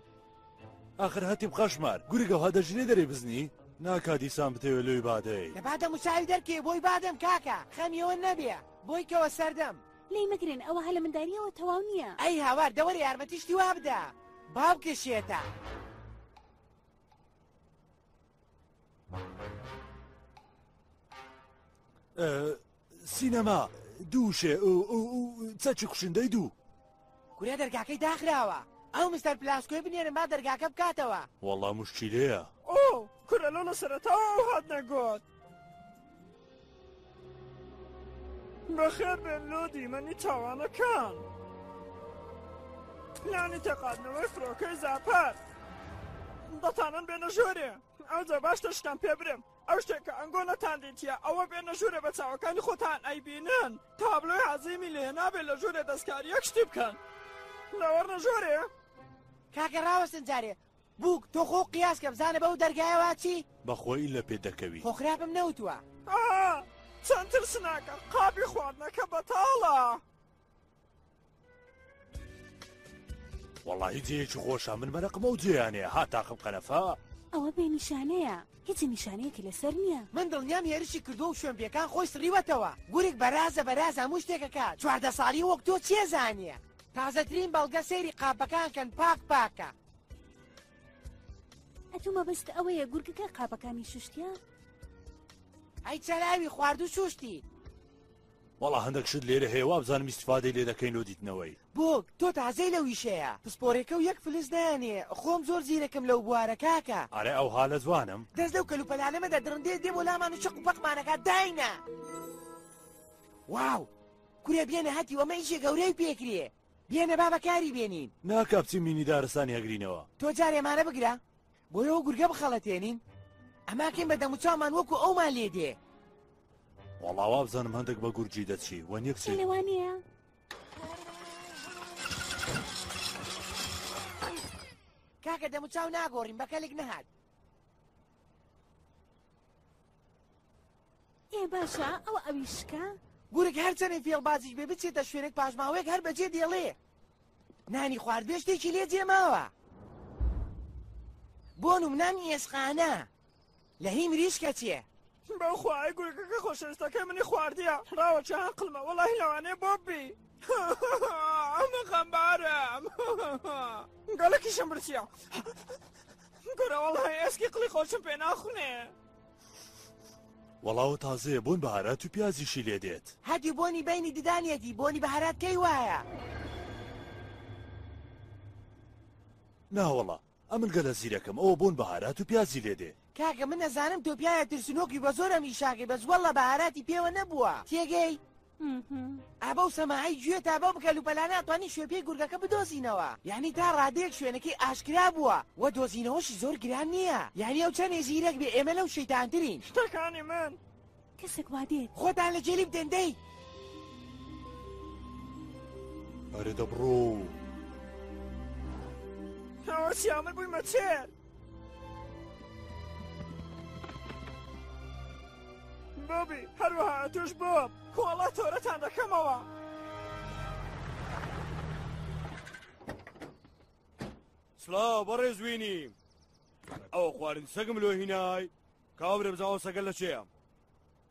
ئاخر هەتیپ قەشمەر گورگە وا دەژیرێ دەرێ بزنی؟ ناکا دیسان بتەوێ لۆی بادەی. لە بادە موچاوی دەرکەی بۆی بادەم کاکە خەمی ئەوە نەبێ بۆی کەوە سەردەم. لێی مەگرن ئەوە هەر لە منداریەوە تەواو نیە. ئەی هاوار دە وەرە یارمەتیشتی وابدە باوکێ شێتە. سینەما دووشێ چەچی کوشندەی دوو کورە دەرگاکەی داخراوە ئەو مستەر پلاسکۆی بنێرن با دەرگاکە بکاتەوە وەڵام مشکیلەیە ئۆ کورە لۆ لە سەرەتاوە ئەو هات نەگۆت بەخێر بێن لۆ دیمەنی تاوانەکان پلانی تێقادنەوەی فرۆکەی زاپەر دەتانن بێنە ژۆرێ ئەوجا باش تەشتان پێ برم ئەو شتێک کە ئەنگۆ نەتاندێتە ئەوە بێنە ژوورە بە چاوەکانی خۆتان ئەیبینن تابلۆی عزیمی لێ نابێ لە ژوورێ دەستکاریەک شتی بکەن لەوەڕە ژۆرێ کاکە ڕاوەستن جارێ بووک تۆ خۆو قیاس کە بزانە بەو دەرگایە وا چی؟ بە خۆ ئیللە پێ دەکەوی. خۆ خراپم نەوتووە. ئا چەند ترسناکە، قاپی خواردنەکە بەتاڵە. وەڵاهی جێیەکی خۆشە من مەرەقم ئەو جێیانەیە ها تاقم قەنەفە ئەوە بێ نیشانەیە هیچ نیشانەیەکی لەسەر نییە من دڵنیام هێرشی کردو و شوێن پێکان خۆی سڕیوەتەوە گورک بەرازە بەراز هەموو شتێکەکە چواردە ساڵی وەک تۆ چێزانە تازەترین بەڵگە سەیری قاپەکان کەن پاک پاکە. ئەتو مەبەست ئەوەیە گورگەکە قاپەکانی شوشتیا؟ ئەی چەلاوی خواردو شوشتی. وەڵا هەندەک شت لێرە هەیە وابزانم ئیستفادەی لێ دەکەین لۆ دیتنەوەی. بۆگ تۆ تازەی لە ویشەیە پسپۆرێکە و یەک فلس نانێ خۆم زۆر زیرەکم لەو بوارە کاکە. ئەرێ ئەوها لە جوانم. دەست لەو کەلوپەلانە مەدە دڕندەیە دێ بۆ لامان و چەق و پەقمانەکات داینە. واو. کورە بێنە هەتیو ئەمە ئیشێ گەورەی پێکرێ بێنە با بەکاری بێنین ناکا بچین مینی دارستانی ئەگرینەوە تۆ جارێ مانە بگرە بۆیە و گورگە بخەڵەتێنین ئەماکەین بە دەموچاومان وەکو ئەومان لێ دێ وەڵا وابزانم هەندێک بە گورجی دەچی وە نیەک چی لەوان نییە کاکە دەموچاو ناگۆڕین بەکەلک نەهات ئێ باشە ئەوە ئەویشکە؟ گورگ هەرچەنێ فێڵبازیش بێ بچێتە شوێنێک پاشماوەیەک هەر بەجێ دێڵێ نانی خواردبێ شتێکی لێ جێماوە بۆن و منامی ئێسقانە لە هی مریشکە چێ بەو خوای گورگەکە خۆشەویستەکە منی خواردیە ڕاوە چە قلمە وەڵی لەوانێ بۆبی ئەمە خەمبارم گەڵەکیشم برسیە گەرەوەڵی ئێسکی قڵی خۆشم پێ ناخونێ وەڵاوە تازەیە بۆن بەهارات و پیازیشی لێ دێت هەردی بۆنی بینی ددانیەتی بۆنی بەهارات کەی وایە ناوەڵا ئەمن گەلە زیرەکەم ئەوە بۆن بەهارات و پیازی لێ دێ کاکە من ئەزانم تۆ پیاە ترسنۆکی بە زۆرە میشاکەی بەس وەللە بەهاراتی پێوە نەبووە تێگەی ئابە و سەماعی گوێ تا بەو بکە لوپەلا ناتوانین شوێپی گورگەکە بدۆزینەوە یعنی تا ڕادێک شوێنەکەی ئاشکرا بووە و دۆزینەوەشی زۆر گران نییە یعنی ئەو چەندێ زیرەک بێ ئێمە لەو شەیتانترین شتەکانی من کەسێک وادێت خۆتان لە جێلی بدەن دەی ئەرێ دەبڕۆ تاوەسیامە بوویمە چێر بۆبی هەروەها ئەتوش بۆ کۆڵە تۆرەتان دەکەمەوە. سلااو بەڕێزوینی ئەو خوارد سەگم لۆ هینای کاورە بزاوە سەگەل لە چێە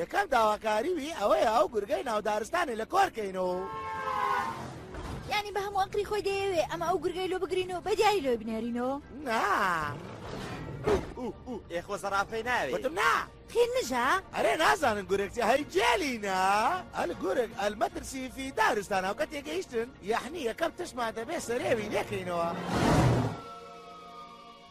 یەکەم داواکاری وی ئەوەیە ئەو گورگەی ناو دارستانی لە کۆر کەینەوە یانی بە هەموو ئەقری خۆی دەیەوێ ئەمە ئەو گورگەی لۆ بگرین و بە دیاری لۆی بنێرینەوە نا ئێخۆ زەرافەی ناوێ وتم نا خێر نژە ئەرێ نازانن گورێکتی هەی جێلینا ئەل گورگ ئەلمەترسی فی دارستان ئەو کە تێگەیشتن یاحنی یەکەم تشمان دەبێ سەرێوی لێکەینەوە.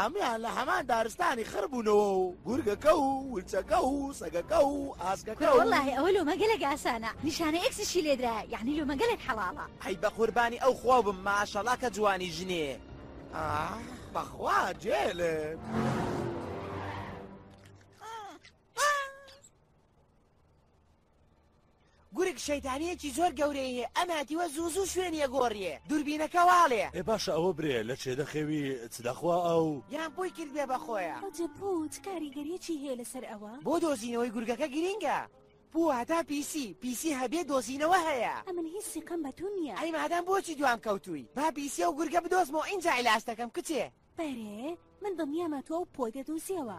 هەموان لە هەمان دارستانی خڕ بوونەوە و گورگەکە و ولچەکە و سەگەکە و ئاسکەکە وڵی ئەوە لۆ مەگەلە گاسانە نیشانە ئەکسشی لێدرا یعنی لۆ مەگەلێک حەڵاڵە ئەی بە قوربانی ئەو خوا بم ماشەڵا کە جوانی ژنێ بەخوا جێلێت. گورگ شەیتانیەکی زۆر گەورەی هەیە ئەم هاتیوە زوو زوو شوێنی ئەگۆریێ دوربینەکە واڵێ. ئێ باشە ئەوە برێ لە چێ دەخەوی چ دەخوا ئەو. یان پوی کردبێ بە خۆیا. ئەوجە پوو چ کاریگەریەکی هەیە لەسەر ئەوە؟ بۆ دۆزینەوەی گورگەکە گرینگە. پوو هەتا پیسی پیسی هەبێ دۆزینەوە هەیە. ئەمن هیچ سیقەم بە تو نیە. ئەی مادام بۆچی دوام کەوتوی. با پیسیە و گورگە بدۆزمەوە ئینجا عیلاج دەکەم کچێ. بەرێ من دڵنیامە تۆ ئەو پوە دەدۆزیەوە.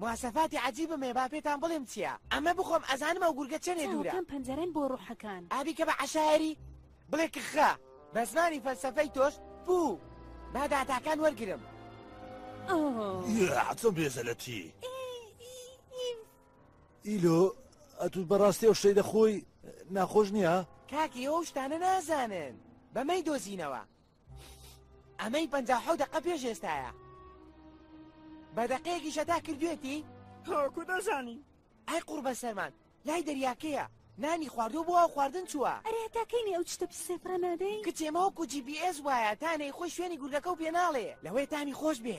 مواسەفاتی عەجیبم هەیە با پێتان بڵێم چیە ئەمە بخۆم ئەزانم ئەو گورگە چەنێ دوورە. چاوەکان پەنجەرەن بۆ ڕوحەکان. ئا بیکە بە عەشایەری بڵێ کخە بە زمانی فەلسەفەی تۆش پوو با داتاکان وەرگرم. ئۆۆۆ کاکی ئەو شتانە نازانن بەمەی دۆزینەوە. ئەمەی پەنجا حەو دەقە پێش ئێستایە بە دەقەیەکی شەتا کردوێتی هەوەکو دەزانی ئای قوڕ بە سەرمان لای دەریاکەیە نانی خواردو بۆ خواردن چووە ئەرێ تاکەینی ئەو چتە پسێ پڕەنادەی کچێمەوە کوجی بی ئێس وایە تانەی خۆی شوێنی گورگەکە و پێناڵێ لەوەی تامی خۆش بێ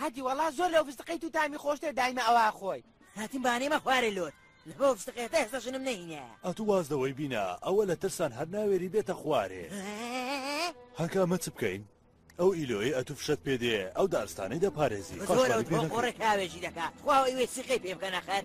هادی وەڵا زۆر لەو فستقەی تو تامی خۆشتر دایمە ئەوا خۆی هاتیم بانەی مە خوارێ لۆت لەبەو فستقێ تا ئێستا ژنم نەهینە ئەتو واز لەوەی بینە ئەوە لە ترسان هەر ناوێری بێتە خوارێ هەکا مە چ بکەین ئەو ئیلۆی ئەتو فشەت پێ دێ ئەو دارستانەی دەپارێزی خۆڕێ کاوێژی دەکات خوا ئەوێ سیقەی پێ بکەنە خەر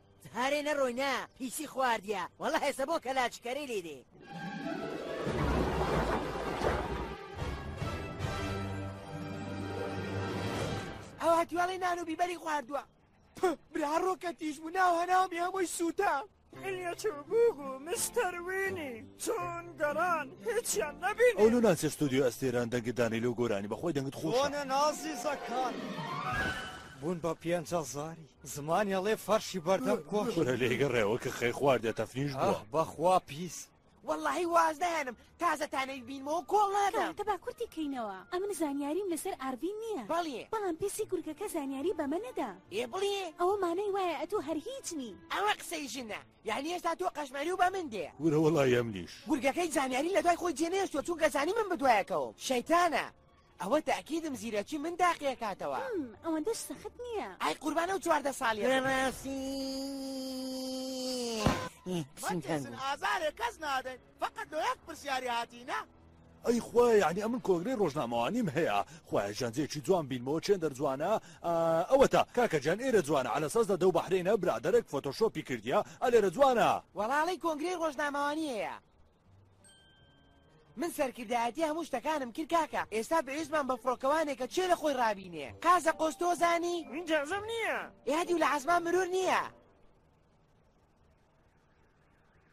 تهارێ نە رۆی نە پیسی خواردیە وە ڵە هێسە بۆ کە لاچ کە ری لی دی. ئەوە تواڵی نان و بیبەری خواردووە برا ڕۆکە تیژ بوو ناو هەناومی هەمووی سووتا بوو بوو مستەروینی چۆن گەڕان هیچیان نەبین ئەو لە ناچە ستودیو ئەستێران دەنگدانی لەو گۆرانی بەخۆی دەنگت خۆشە نازی زەکان بوون بە پێنج هەزاری زمان یەڵێ فەرشی بەردەم کۆش کورە لێی گەڕێەوە کە خەی خوار دێ تەفنیش بووە ئاه بەخوا پیس واللهی واز نەهێنم تازە تانەوی بینمەوە کۆڵ نادەم کەواتە با کورتی کەینەوە ئەمن زانیاریم لەسەر ئارڤین نییە بەڵێ بەڵام پیسی گورگەکە زانیاری بەمە نەدا ئێ بڵێ ئەوە مانای وایە ئەتوو هەر هیچ نی ئەوە قسەی ژنە یعنی ئێستا تۆ قەشمەری و بە من دێ کورە وەڵای ئەمنیش گورگەکەی زانیاری لە دوای خۆی جێنەهێشتووە چونکە زانی من بەدوایەکەوەم شەیتانە ئەوە تەئکیدم زیرەکی من داقیەکاتەوە. ئەم ئەوەندەش سەخت نیە. ئای قوربان ئەو چواردە ساڵیە بێ. بەڕاستی سم تەنگ بوو. ئازارێ کەس نادەین فەقەت لۆ یەک پرسیاری هاتینە. ئەی خوایە یەعنی ئەمن کۆنگرەی ڕۆژنامەوانیم هەیە خوایە ژیان جێکی جوان بینمەوە چێندەر جوانە ئا ئەوەتا کاکە جان ئێرە جوانە عەلە ساس دە دەو بەحرینە برادەرەک فۆتۆشۆپی کردیە ئەلێرە جوانە. وەڵاڵی کۆنگرەی ڕۆژنامەوانی هەیە. من سەرکردایەتی هەموو شتەکانم کرد کاکە ئێستا پێویستمان بە فڕۆکەوانێکە چێ لە خۆی ڕابینێ قازە قۆستۆزانی من جەزم نییە یادی و لە عزمان مرور نییە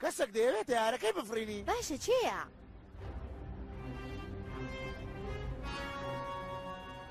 کەسێک دەیەوێت تیارەکەی بفرینی باشە چێە؟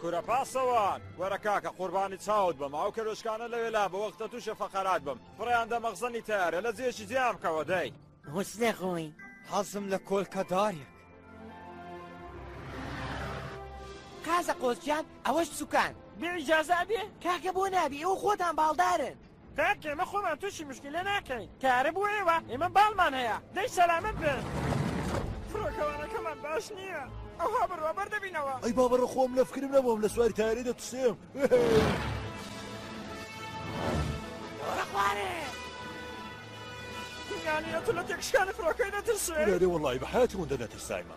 کورە پاسەوان وەرە کاکە قوربانی چاوت بم ئەو کەلۆشکانە لەوێ لا بە وەختە تووشە فەقەرات بم فڕیان دە مەغزنی تارە لە جێشی جیام کەەوە دەی غوسلێ خۆی حەزم لە کۆلکەدارێک قازە قۆزجان ئەوەش سوکان بێجازا بێ کاکە بۆ نابی ئەو خۆتان باڵدارن کاک ئێمە خۆمان توشی مشکیلە ناکەین کارە بۆ ئێوە ئێمە باڵمان هەیە دەی سەلامەت بن. فڕۆکەوانەکەمان باش نییە ئەوها بەڕوابەر دەبینەوە ئەی با بەڕە خۆم لە فکرم نەبووم لە سواری تارێ دەتوسێم یانە تۆ لە تێکشکانی فڕۆکەی نەترسێ وڵی بە حیاتمون دەنەترسایمە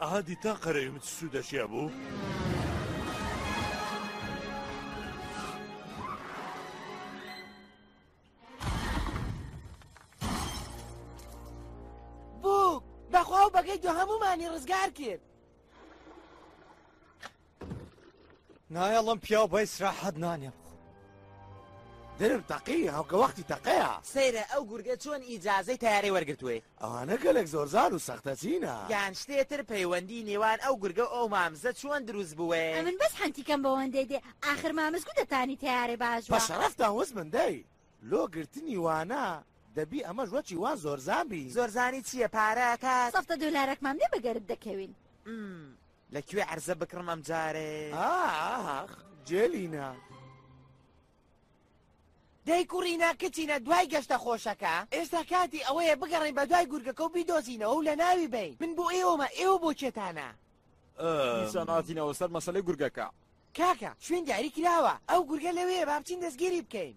ئەها دیتا قەرەویم چ سوودەکی هەبوو؟ بوو بەخوا و بەگەی دو هەمومانی ڕزگار کرد نایەڵم پیاو بە ئیسراحەت نانێ بخۆ درم تەقی هەوکە وەختی تەقەیە سەیرە ئەو گورگە چۆن ئیجازەی تارەی وەرگتوێ ئەوانە گەلێک زۆرزار و سەختە چینە یان شتێتر پەیوەندی نێوان ئەو گورگە ئەو مامزە چۆن دروست بووێ ئەمن بەس حەنتیکەم بەوەندەی دێ ئاخر مامز گوتەتانی تارێ باش بە شەرەفتا هۆز من دەی لۆ گرتنی وانە دەبی ئەمەش وەچی وان زۆرزان بی زۆرزانی چییە پارەکە سەفتە دۆلارەکمان دێ بەگەرت دەکەوین لە کوێ عەرزە بکڕم ئەم جارێ؟ ئاخ جێلی نا. دەی کوڕینە کچینە دوای گەشتە خۆشەکە ئێستا کاتی ئەوەیە بگەڕین بە دوای گورگەکە و بیدۆزینەوە و لە ناوی بین من بۆ ئێوەمە ئێوە بۆ چێتانە ئیسا ناتینەوە سەر مەسەلەی گورگەکە کاکە شوێن دیاری کراوە ئەو گورگە لەوەیە با بچین دەستگیری بکەین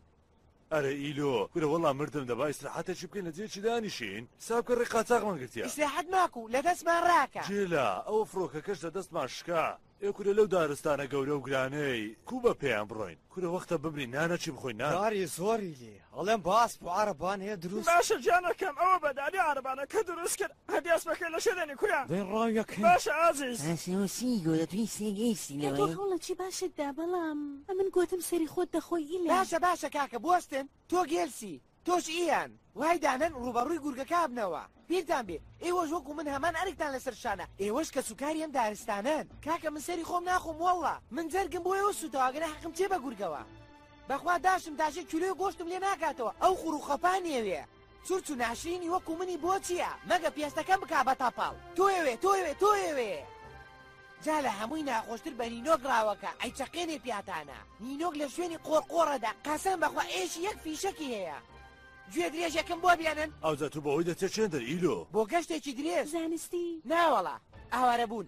ئەرە ئیلۆ کورە وەڵا مردم دەبا ئیسراحەتەکی بکەین لە جێیەکی دانیشین حساب کە ڕێک قاچاغمان گرتیە. ئیسراحەت ماکو لە دەستمان ڕاکە. جێلا ئەوە فڕۆکەکەش لە دەستمان شکا. ئێ کورە لەو دارستانە گەورە و گرانەی کو بە پێیان بڕۆین کورە وەختە بمرین نانەکی بخۆین نان. کاری زۆری لێیە ئەڵێم بە ئاسپ و عارەبان هەیە دروست. باشە گیانەکەم ئەوە بەداری عارەبانەکە دروست کرد هەدی ئەسپەکەی لەشێ دەنێ کورە دەی ڕاویەکەی باشە ئازیز. ئاسەوە سی گۆرە توی سێ گەیستی هەدی لەوەی. هەوڵە چی باشت دا بەڵام ئەمن گۆتم سەری خۆت دەخۆی ئیلە. باشە باشە کاکە بوەستن تۆ گێل سی تۆش ئیان وای دانەن ڕووبەڕووی گورگەکە ئەبنەوە بیرتان بێ ئێوەش وەکو من هەمان ئەرکتان لەسەر شانە ئێوەش کەسوکاری ئەم دارستانەن کاکە من سەری خۆم ناخۆم وەڵا من جەرگم بۆ ئێوە سوتەوە ئەگەرە حەقم چیە بە گورگەوە بەخوا داشم داشێ کیلۆی گۆشتم لێ ناکاتەوە ئەو قوڕوخەپانیەوێ. چرچ و ناشرینی وەکو منی بۆ چیە مەگە پێستەکەم بکا بە تەپەڵ تۆێ تۆێ تۆێ جا لە هەمووی ناخۆشتر بە نینۆک ڕاوەکە ئەی چەقێنێ پیاتانە نینۆک لە شوێنی قۆرقۆڕەدا قەسەم بەخوا ئێش یەک فیشەکی هەیە گوێ درێژەکەم بۆ بێنن ئەوجا تو بەوەی دەچێت چێندەر ئیلۆ بۆ گەشتێکی درێژ زانستی ناوەڵا ئاوارە بوون.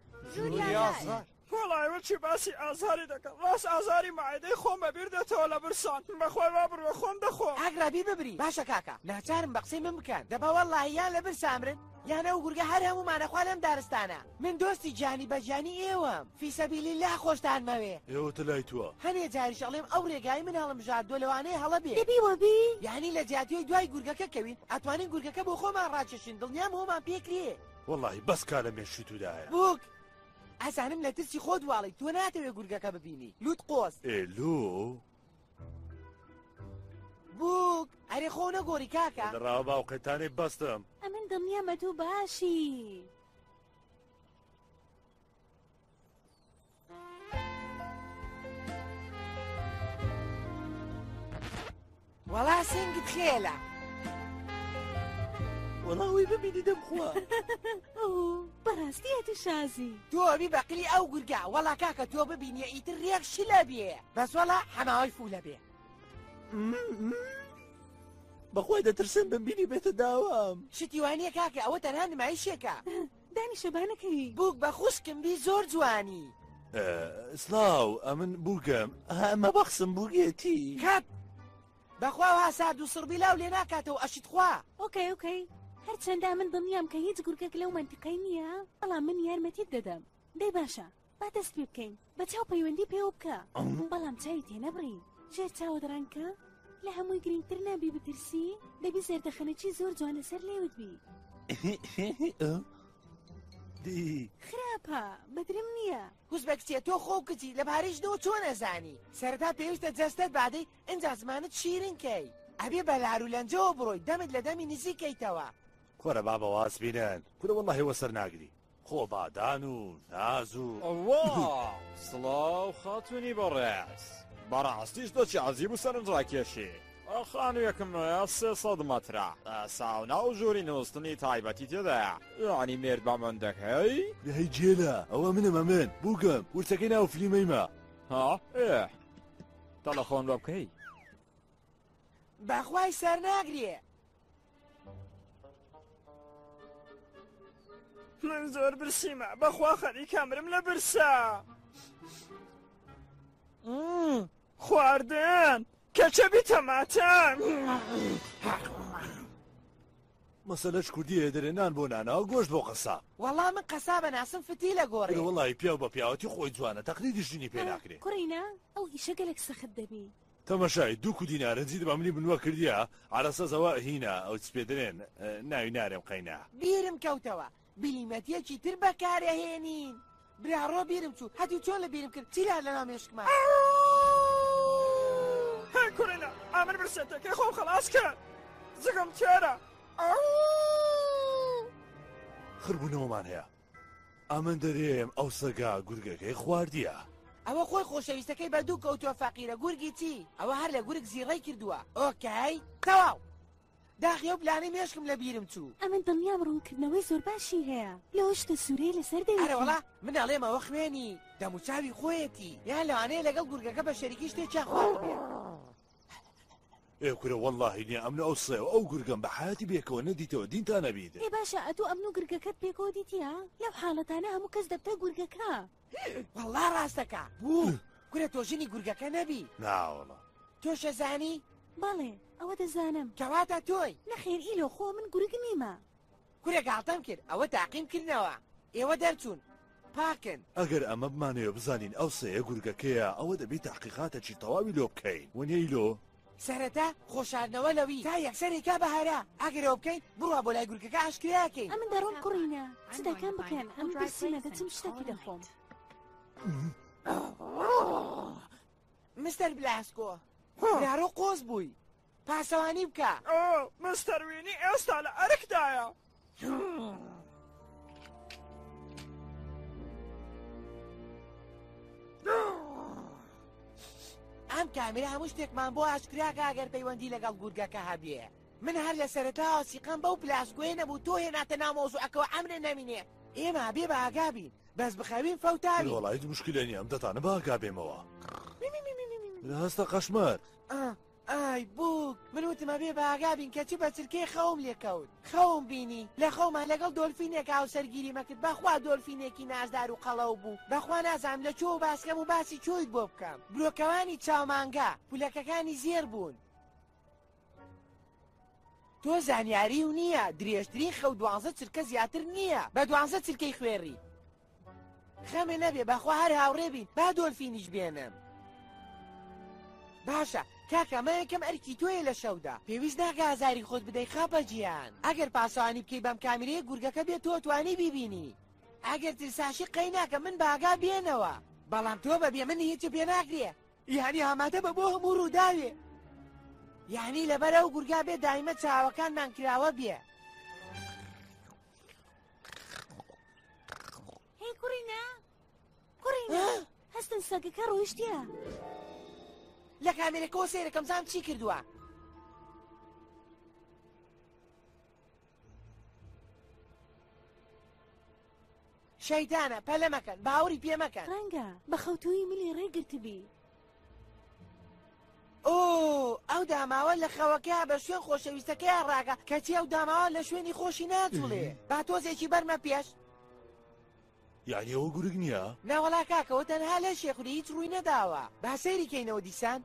وەڵا ئێوە چی باسی ئازاری دەکەن ڕاست ئازاری مەعدەی خۆم بەبیر دێتەوە لە برسان بەخوای وا بڕوە خۆم دەخۆم ئەک ڕەبی ببری باشە کاکە ناچارم بە قسەی من بکەن دەبا وەڵاهی یان لە برسامرن یان ئەو گورگە هەر هەموومانە خوا لەم دارستانە من دۆستی گیانی بە گیانی ئێوەم فی سەبیلی لا خۆشتانمەوێ ئێوە تە لای تووە هەنێ جاریش ئەڵێم ئەو ڕێگای من هەڵمژاردووە لەوانەیە هەڵە بێ دەبی وەبی یانی لە جیاتیەوەی دوای گورگەکە کەوین ئەتوانین گورگەکە بۆ خۆمان ڕاکێشین دڵنیام هۆمان پێ کرێ وەڵاهی بەس کا لە مێشکی تودایە. بووک ئەزانم لە ترسی خۆت واڵی تۆ ناتەوێ گورگەکە ببینی لوت قۆز ئێ لۆ بووک ئەرێ خۆ نەگۆری کاکە لە ڕاوە باوقێتانێ بەستم ئەمن دڵنیامە تۆ باشی وەڵا سنگت خێلە وەڵاوی ببینی دەمخوا بەڕاستیەتی شازی تۆبی بەقلی ئەو گورگا وەڵا کاکە تۆ ببینیە ئیتر رێک شلە بێ بەس وەڵا حەماوەی فولە بێ بەخوای دەترسم ببینی بێتە داوام شتیوانە کاکە ئەوە تەنها نمایشێکە دانی شەبانەکەی بووک بە خوشکم بی زۆر جوانی سلااو ئەمن بووگەم ئەمە بەخسم بووگێتی کەپ بەخوا هاسارد و سڕبی لاو لێ ناکاتەوە ئەشت خوا ئۆکەی ئۆکەی هەرچەندا من دڵنیام کە هیچ گورگەک لەو منتیقەی نییە بەڵام من یارمەتیت دەدەم دەی باشە با دەست پێ بکەین بە چاو پەیوەندی پێوە بکە بەڵام چاوی تێ نەبڕی ژێر چاوت ڕەنکە لە هەمووی گرنگتر نابی بترسی دەبی زێردەخەنەکی زۆر جوان لەسەر لێوت بی خراپە بەدرم نییە هوز بە کچێ تۆ خۆ کچی لە پاریشنەوە چۆن نەزانی سەردا پێویستە جەستەت بادەی ئەجا زمانت شیرنکەی ئەبێ بە لار و لەنجەوە بڕۆی دەمت لە دەمی نزیکەیتەوە کۆرە بابە واز بینن کورە والله هێوە سەر ناگری خۆبادان و ناز و. ئەوە! سڵاو خاتوونی بەڕێز. بەڕاستیش دەچی عەجیب و سەرنجڕاکێشی. خانوویەکم نۆیە سێ سەد مەترە ساونا و ژووری نووستنی تایبەتی تێدایە یانی مێرد بە من دەکەی؟ دەی جێلە ئەوە منم ئەمن بووگم ورچەکەی ناو فلیمەیمە ها ئێ تەلەفۆن بە بکەی بەخوای سەرناگرێ من زۆر برسیمە بەخوا خەریکە مرم لە برسا خواردن کەچە بیتەماتان مەسەلەش کوردیە دەرێ نان بۆ ناناوە گۆشت بۆ قەسا وەڵا من قەسا بە ناسم فتی لە گۆڕی وڵی پیاو بە پیاوەتی خۆی جوانە تەقلیدی ژنی پێ ناکرێ کوڕینە ئەو ئیشە گەلێک سەخت دەبی تەمەشای دوو کودی نارنجی دە بامنی بنوە کردیە عەرەسە زەوە هینا ئەوچ پێ دەرێن ناوی نارێم قەینا. بیرم کەوتەوە بلیمەتیەکی تر بەکارەهێنین براڕۆ بیرم چوو هەتیو چۆن لە بیرم کرد چی لار لەناو مێشکما. هەی کورینە ئامر برسێتە کەی خۆم خەڵاس کرد جگم تێرە. خربوونەوەمان هەیە ئەمن دەرێم ئەو سەگا گورگەکەی خواردیە. ئەوە خۆی خۆشەویستەکەی بە دوو کەوتووە فەقیرە گورگی چی ئەوە هەر لە گورگ زیڕەی کردووە ئۆکەی تەواو داخی ئەو پلانەی مێشکم لە بیرم چوو ئەمن دڵنیام ڕوونکردنەوەی زۆر باشی هەیە لەوە شتە سوورەی لەسەر دەیڵێ من ئەڵێم ئەوە خوێنی دەموچاوی خۆیەتی یان لەوانەیە لەگەڵ گورگەکە بە شەریکی شتێکیان خواردبێ ئێ کورە وەڵاهی نیە ئەمنو ئەو سڵێو ئەو گورگەم بە حەیاتی بەیەکەوە نەدیتەوە دینتا نەبیت. ئێ باشە ئەتوو ئەمنو گرگەکەت پێکەوە دیتیە؟ لەو حاڵەتانە هەموو کەس دەبتە گورگەکە. وەڵا ڕاست دەکا بوو. کورە تۆ ژنی گورگەکە نەبی. ناوەڵا. تۆش ئەزانی؟ بەڵێ ئەوە دەزانم. کەواتە تۆی. نەخێر ئیلۆ خۆ من گورگ نیمە. کورە گاڵتەم کرد ئەوە تاقیم کردنەوە ئێوە دەرچوون پاکن. ئەگەر ئەمە بمانەوێ بزانین ئەو سەیە گورگەکەیە ئەوە دەبی تەحقیقاتەکی تەواوی لۆ بکەین وەنیەی لۆ. سەرەتا خۆ شاردنەوە لە وی تا یەکسەرێ کا بە هەرا ئەگەر ئەوە بکەین بڕوا بۆ لای گورگەکە ئاشکرای ئەکەین. ئەمن دەڕۆم کوڕینە چ دەکەم بکەم ئەم برسیمە دەچم شتەکی دەخۆم. مستەر بلاسکۆ برارۆ قۆز بووی. پاسەوانی بکە. ئۆ مستەر وینی ئێستا لە ئەرکدایە. ئەم کامرە هەموو شتێکمان بۆ ئاشکراکە ئەگەر پەیوەندی لەگەڵ گورگەکە هەبێ من هەر لە سەرەتاوە سیقەم بەو پلاسکۆێ نەبوو تۆ هێناتە نامۆزوعەکەەوە ئەمرێ نەمینێ ئێمە بێ باگابین بەس بخەوین فەوتاوی وڵایت مشکلێنی ئەم دەتانە باگابێمەوە هەستە قەشمەر ئای بووک من وتم ئەبێ بە ئاگا بین کە چ بە چرکەی خەوم لێ کەوت خەوم بینی لە خەوما لەگەڵ دۆلفینێک هاوسەرگیری مەکرد بەخوا دۆلفینێکی نازدار و قەڵەو بوو بەخوا نازانم لە چۆ باسکەم و باسی چۆیت بۆ بکەم برۆکەوانی چاومانگا پولەکەکانی زێر بوون تۆ زانیاری و نییە درێژترین خەو دوانزە چرکە زیاتر نییە بە دوانزە چرکەی خوێڕی خەمێ نەبێ بەخوا هەر هاوڕێ بین با دۆلفینیش بێنم باشە کاکە مە یەکەم ئەرکی تۆیە لە شەودا پێویست ناکە ئازاری خۆت بدەی خاپە جیان ئەگەر پاسەوانی بکەی بەم کامیرەیە گورگەکە بێت تۆ توانی بیبینی ئەگەر ترساشی قەی ناکە من باگا بێنەوە بەڵام تۆ بەبێ من هیچ پێ ناکرێ یعنی ئامادە بە بۆ هەموو ڕووداوێ یعنی لەبەر ئەو گورگا بێ دایمە چاوەکانمان کراوە بێ هەی کوڕینە کوڕینە هەستن سەگەکە ڕۆیشتە لە کامێرەکەەوە سێرەکەم زان چی کردووە شەیتانە پەلە مەکەن باوری پێ مەکەن ڕەنگە بە خەوتووی ملی ڕێگرتبی ئۆ ئەو داماوە لە خەوەکە بە شوێن خۆشەویستەکەیان ڕاگە کەچی ئەو داماوە لە شوێنی خۆشی ناجوڵێ با تۆزێکی بەرمە پێش یعنی ئەوە گورگ نییە؟ ناوەڵا کاکەوە تەنها لەشێ خوری هیچ ڕووی نەداوە با سەیری کەینەوە دیسان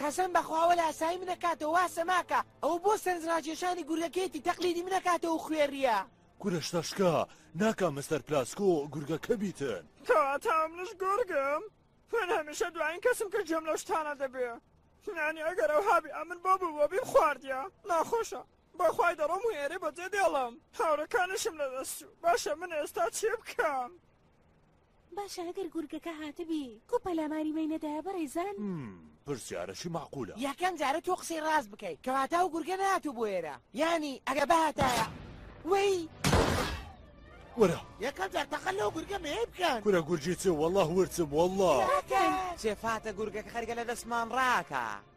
قەسەم بەخوا ئەوە لە ئاسایی منە کاتەوە وا سەماکە ئەوە بۆ سەرنج ڕاکێشانی گورگەکەیەتی تەقلیدی منە کاتەوە خوێڕیە. کورە شتاشکا ناکا مستەر پلاسکۆ گورگەکە بیتن. کەواتە منیش گورگم؟ من هەمیشە دوایین کەسم کە گوێم لەو شتانە دەبێ یانی ئەگەر ئەوها بێ ئەمن بۆ ببووە بیم خواردیە ناخۆشە بەخوای دەڕۆم و ئێرێ بەجێ دێڵم هاورەکانیشم لەدەست چوو باشە من ئێستا چی بکەم؟ باشە ئەگەر گورگەکە هاتبی کو پەلاماری مەی نەدایە بەڕێزان؟ پرسیارەشی مەعقولە. یەکەم جارە تۆ قسەی ڕاست بکەی کەواتە ئەو گورگە نەهاتووبوو ئێرە یانی ئەگە بهاتایە وەی وەرە یەکەم جار تەقە لەو گورگە مەی بکەن کورە گورجی چ وەڵڵاه ورچم وەڵڵا. چێ فاتە گورگەکە خەریکە لە دەستمان ڕاکا.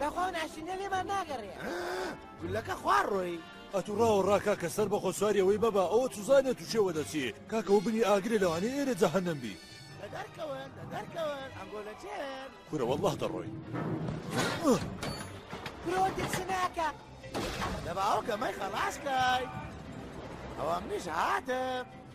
بەخوا ناشینە لێمان ناگەڕێ گولەکە خوار ڕۆی ئەتو ڕاوە ڕاکا کە سەر بەخۆ سواریەوەی بەبا ئەوە توزانێت و چێوە دەچی کاکەەوە بنی ئاگرێ لەوانێ ئێرە جەهنم بی کورە والله دەڕۆی ناکە لە باوکە مەی خەڵاسکای ئەوە منیش هاتم.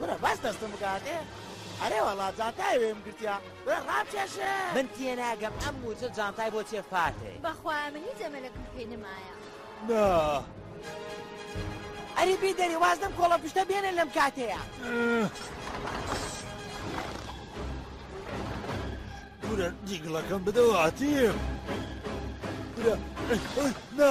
برا بەس دەستم بگاتێ ئەرێ وەڵا جانتای وێم گرتیا برا ڕابکێشێ من تێناگەم ئەم موچە جانتای بۆ چێ فاتێ بەخوا من هیچ ئەمەلەکم پێ نمایە نا ئەری بی دەری واز لەم کۆڵە پشتە بێنە لەم کاتەیە برا جیگڵەکەم بدەوە عتیم برا نا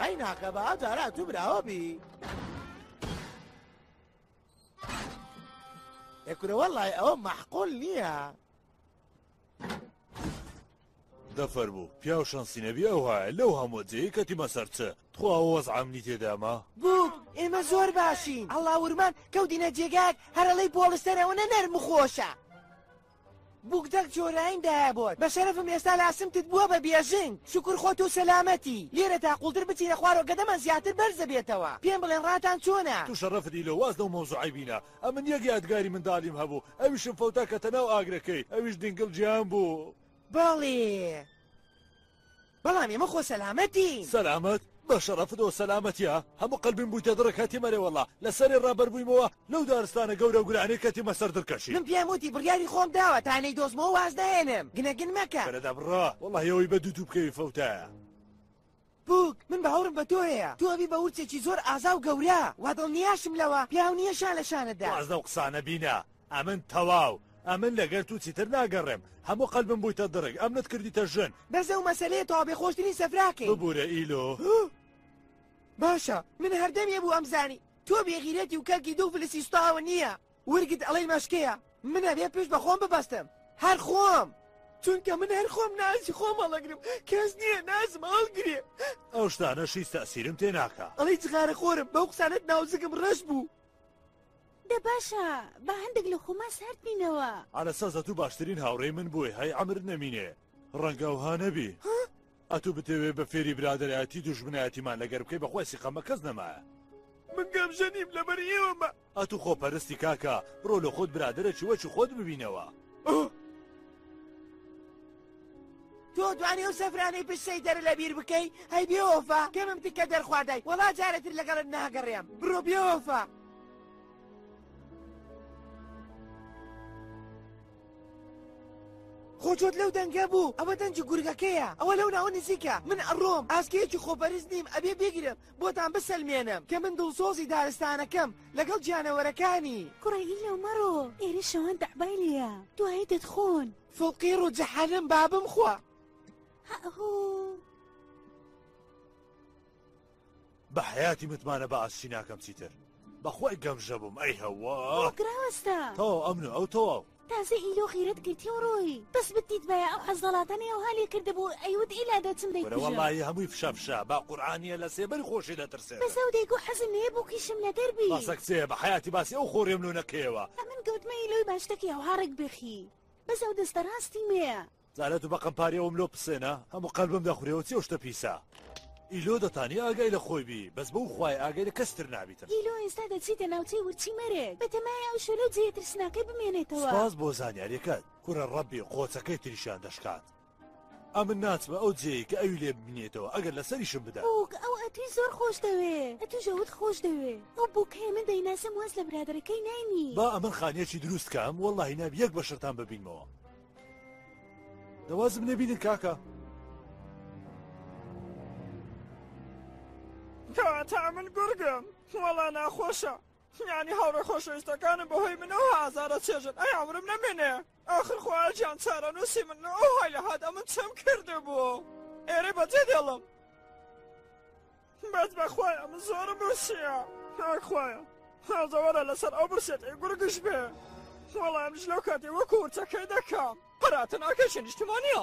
ئەی ناکە بە ئەو جارە تو براوە بی ئەکرە وەڵی ئەوە مەحقۆل نییە دەفەر بوو پیاو شانسینەبی ئەو هاە لەو هەمووجەیە کەتی مەسەرچە تخوا وەز ئەمنی تێداما بوو ئێمە زۆر باشین ئەڵا ورمان کەوتینە جێگات هەرڵی بۆڵستەرەوەە نەرم خۆشە بوک دەک جۆراین دایە بۆت بە شەرەفم ئێستا لاسمتت بووە بە بێژنگ شوکور خۆت و سەلامەتی لێرە تا قوڵتر بچینە خوارەوە گەدەمان زیاتر بەرز دەبێتەوە پێم بڵێن ڕاتان چۆنە. تو شەڕەفت ئیلۆ واز لەو مەوزوعەی بینە ئەمن یەک یادگاری مندالیم هەبوو ئەویشم فەوتا کەتە ناو ئاگرەکەی ئەویش دینگل جیان بوو. بەڵێ. بەڵام ئێمە خۆ سەلامەتین. سەلامەت؟ بە شەڕەفت ئەوە سەلامەتیە؟ هەموو قەلبیم بوویتە دڕک هەتیم ئەرێ وەڵا لە سەرێ ڕابەر بوویمەوە لەو دارستانە گەورە و گورانەی کەتیمە سەر دڕکەشی. من پێم وتی بڕیاری خۆم داوە تا نەیدۆزمەوە واز نەهێنم گنە گن مەکە. بەرە دابڕە وەڵاهی ئەوەی بە دوو دوو بکەوی فەوتایە. بووک من باوڕم بە تۆ هەیە تۆ ئەبی بە ورچێکی زۆر ئازا و گەورە وا دڵنیاشم لەوە پیاو نییە شان لە شانت دا. واز لەو قسانە بینە ئەمن تەواو ئەمن لەگەر تو چیتر ناگەڕێم هەموو قەلبم بویتە دڕک ئەمنت کردیتە ژن. بەس ئەو مەسەلەیە تەواو بێ خۆشترین سەفراکەی. ببورە ئیلۆ. باشە من هەردەم یەبوو ئەمزانی تۆ بێ غیرەتی و کەلکی دوو فلسی سوتاوە نییە ورگت ئەڵێی مەشکەیە من ئەبێ پشت بە خۆم ببەستم هەر خۆم چونکە من هەر خۆم نازی خۆم هەڵەگرم کەس نییە نازم هەڵگرێ ئەو شتانەش هیچ تەئسیرم تێ ناکا. ئەڵێی جغارەخۆرم بەو قسانەت ناوزگم ڕەش بوو. دە باشە با هەندێک لە خۆمان سارد بینەوە عەلەساس ئەتوو باشترین هاوڕێی من بووی هەی عەمرت نەمینێ ڕەنگە ئەوها نەبی ئەتوو بتەوێ بە فێری برادەرایەتی دوژمنایەتیمان لەگەر بکەی بەخوای سیقەمە کەس نەمایە من گەمژە نیم لەبەر ئێوەمە ئەتوو خۆپەرستی کاکە بڕۆ لە خۆت برادەرە چووەچی خۆت ببینەوە. تۆ دوانی ئەو سەفرانەی پشت سەیدەرە لە بیر بکەی هەی بێوەفا کەمم تکە دەرخواردای وەڵا جارێتر لەگەڵت ناگەڕێم بڕۆ بێوەفا خۆچۆت لەو دەنگە بوو ئەوە دەنج گورگەکەیە ئەوە لەو ناوە نزیکە من ئەڕۆم ئاسکەیەکی خۆپەرست نیم ئەبێ بگرم بۆتان بسەلمێنم کە من دڵسۆزی دارستانەکەم لەگەڵ گیانەوەرەکانی کوڕی لەو مەڕۆ ئێرە شەوان دەعبای لێە دوایی دەتخۆن فڵقیڕ و جەحەنەم با بمخوا بە حیاتی متمانە بە ئاستی ناکەم چیتر بەخوای گەمژە بووم ئەی هەوا گراوەستە تەواو ئەمن و ئەو تەواو تازە ئیلۆ غیرەت گرتی و ڕۆی بەس بدیت بە ئەو عەزەڵاتەنێ و هالی کردبوو ئەیوت ئیلا دەچم دەیوەڵی هەمووی فشە فشە با قورآانیە لە سێبەر خۆشی دەترسێت بەس ئەو دەیگو حەزم لێ بوو کیشم لە دەربی باسەکسێ بە حیاتی باسی ئەو خۆرێم لۆ نەکەیەوە من گەوتمە ئیلۆی باشتەکی هەوهاڕێک بخی بەس ئەو دەستە ڕاستی مێیە. زارە تو بەقەم پاری ئەوم لۆ پسێنە هەمو قەلبم دەخورێوە چی ئەو شتە پیسە ئیلۆ دەتانی ئاگای لە خۆی بی بەس بەو خوایە ئاگای لە کەس تر نابیتن. ئیلۆ ئێستا دەچیتە ناوچەی ورچی مەرگ بەتەمایە ئەو شۆلەو جێیە ترسناکەی بمێنێتەوە. سوپاس بۆ زانیاریەکەت کورە ڕەبی قۆچەکەی تریشیان دەشکات. ئەمن ناچمە ئەو جێی کە ئەوی لێ ببینێتەوە ئەگەر لەسەریشم بدا بووک ئەو ئەتوی زۆر خۆش دەوێ ئەتوش ئەوت خۆش دەوێ ئەو بووکەیە من دەیناسم واز لە برادەرەکەی ناینی با ئەمن خانیەکی دروست کام واللهی ناب یەک بەشتان ببینمەوە دەوازم نەبینن کاکە کەواتە من گورگم وەڵا ناخۆشە یانی هاوڕێ خۆشەویستەکانم بەهۆی منەوە ئازارە چێژن ئەی عمرم نەمێنێ ئاخر خوایە گیان چارەنووسی من لە ئەوهای لە هات ئەمن چەم کردبوو ئێرە بەجێ دێڵم بەس بەخوای ئەمە زۆر برسیە خوایە هازەوەرە لەسەر ئەو برسێت ئەی گورگش بێ وەڵامش لەو کاتی وەکو ورچەکەی دەکەم قەراتن ئاکەشی نیشتمانە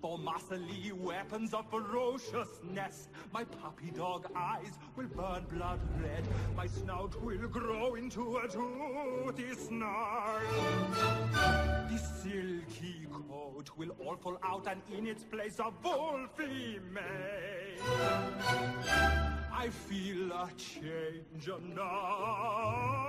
for muscly weapons of ferociousness my puppy dog eyes will burn blood red my snout will grow into a toothy snarl The silky coat will all fall out and in its place a wolfy mane. I feel a change now.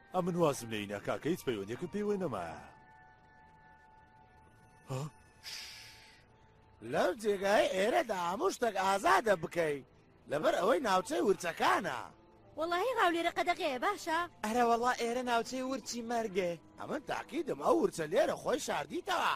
ئەمن وازم لێی نا کاکە هیچ پەیوەندیەکم پێی وێ نەمایە ها لەم جێگای ئێرەدا هەموو شتێک ئازادە بکەی لەبەر ئەوەی ناوچەی ورچەکانە وەڵی غاولێرە قەدەغەیە باشە ئەرەوەڵا ئێرە ناوچەی ورچی مەرگێ ئەمن تاقیدم ئەو ورچە لێرە خۆی شاردیتەوە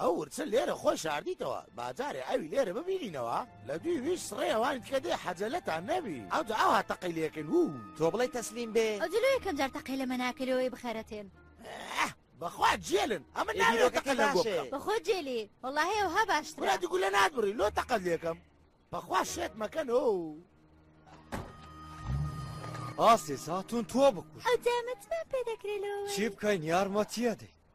ئەو ورچە لێرە خۆی شاردیتەوە باجارێ ئەوی لێرە ببینینەوە لە دوی ویش سڕێ ئەوانی تکە دێ حەجەلەتان نەبی ئەوجا ئەوها تەقەی لێکن وو تۆ بڵێ تەسلیم بێ. ئەو جلۆ یەکەم جار تەقەی لەمە ناکە لۆیی بخەرەتێن. ئەه بەخوا جێلن ئەمە ناوێ تەقە لە گۆ بکەم. بەخۆ جێلی وەڵاهی ئەوها باشترە. کورە دو گولە نات بڕی لۆ تەقەت لێکەم بەخوا شێت مەکەن ئۆ. ئاسێ ساتون تۆ بکوژ ئەو جامەتمان پێ دەکرێ لۆ چی بکەین یارمەتیە دەین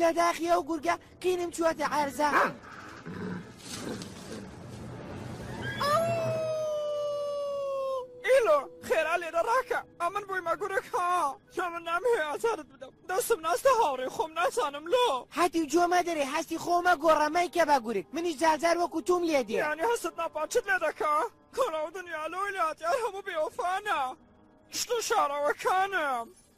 لە داخی ئەو گورگە قینم چوەتە عرزا ئیلۆ خێرا لێرە ڕاکە ئەمن بۆی مەگورک ها چا من نام هەیە ئازارت بدەم دەستم ناستە هاوڕێ خۆم ناسانم لۆ حەتی جۆمە دەرێ هەستی خۆمە گۆڕەمای کە بە گورک منیش جارجار وەکو توم لێ دێ یانی هەستت ناپاچت لێ دەکا کۆڵاو دنیا لۆی لاتیار هەموو بێوەفانە شتو شارەوەکانم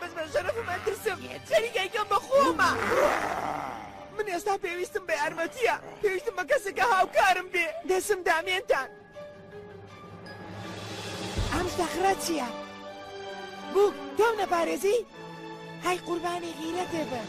بەس من شەرەفم ئەترسم خەریکە ئەیکەم بە خۆمە من ئێستا پێویستم بە یارمەتیە پێویستم بە کەسێکە هاوکارم بێ دەسم دامێنتان ئەم شتەخرا چییە؟ بوو تۆم نەپارێزی؟ هەی قوربانی غیرەتێ بن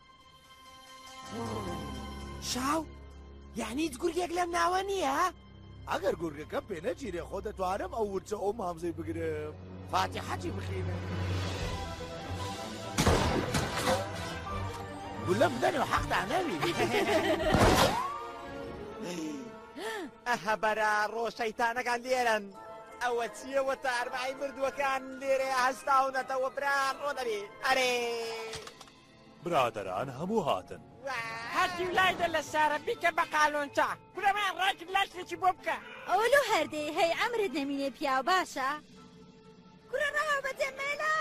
شاو یعنی هیچ گورگێک لەم ناوە نییە؟ ئەگەر گورگەکە پێ نەگیرێ خۆ دەتوانم ئەو ورچە ئەو مامزەی بگرم فاتی حەجی بخینە گولە بدەن و حەقدا نەوی ئەهە بەرە ڕۆشەیتانەکان لێرن ئەوە چیەوە تارمای مردووەکان لێرە هەستاونەتەوە برا ڕۆ دەبێ ئەرێ. برادەران هەموو هاتن. هەتیو لای دە لە سارە بیکە بە قالۆنچە. کورە مەیە ڕای کرد لایکێکی بۆ بکە. ئەوە لۆ هەر دێی هەی عەمرت نەمینێ پیاو باشە. کورە ڕاوە بە دێ مێلا.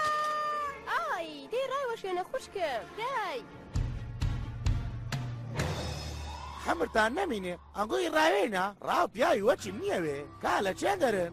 ئای دێی ڕاوە شوێنە خوشکم دای. حەمرتان نەمینێ ئەنگۆی ڕاوێنە ڕاو پیاوی وەچی نییەوێ کا لە چێ دەرن.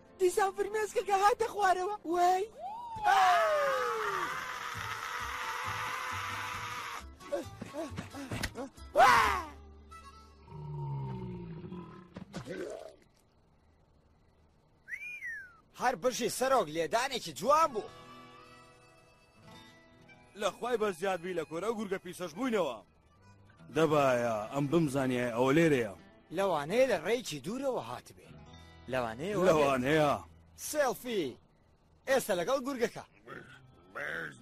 دیسان فرمێسکەکە هاتە خوارەوە وای هەر بژی سەرۆک لێدانێکی جوان بوو لە خی بە زیادبی لە کۆرە گورگە پیسەش بووینەوە دەبایە ئەم بمزانیایە ئەوە لێرەیە. لەوانەیە لە ڕێیکی دوورەوە هاتبێ. لەوانەیە لەوانەیە سێڵفی ئێستا لەگەڵ گورگەکە.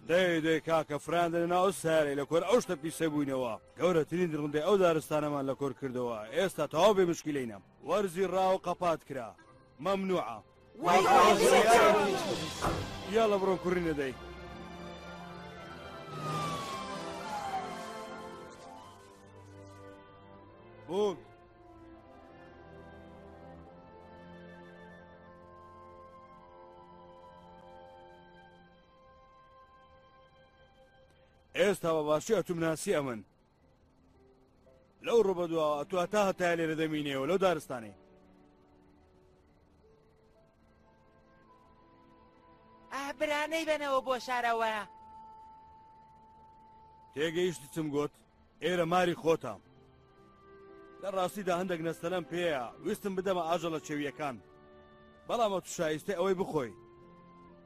دەی دەی کاکە فران دەنە ناو سارەی لە کۆر ئەو شتە پیسە بووینەوە گەورەترین درڕندەی ئەو دارستانەمان لە کۆر کردەوە ئێستا تەواو بێ مشکیلینە وەرزی ڕاو قەپات کرا مەمنوعە یاڵە بڕۆ کوڕی نەدەی بوون ئێستا بە باشی ئەتومناسی ئەمن لەو ڕۆبە دو ئەتو هەتا هەتا لێرە دەمینێەوە لەو دارستانەی ئابرانەی بەنەوە بۆ شارەوە تێگەیشتی چم گوت ئێرە ماری خۆتام لە ڕاستیدا هەندێک نەستەلەم پێەیە ویستم بدەمە ئاژەڵە چێویەکان بەڵام ئەو شایستە ئەوەی بخۆی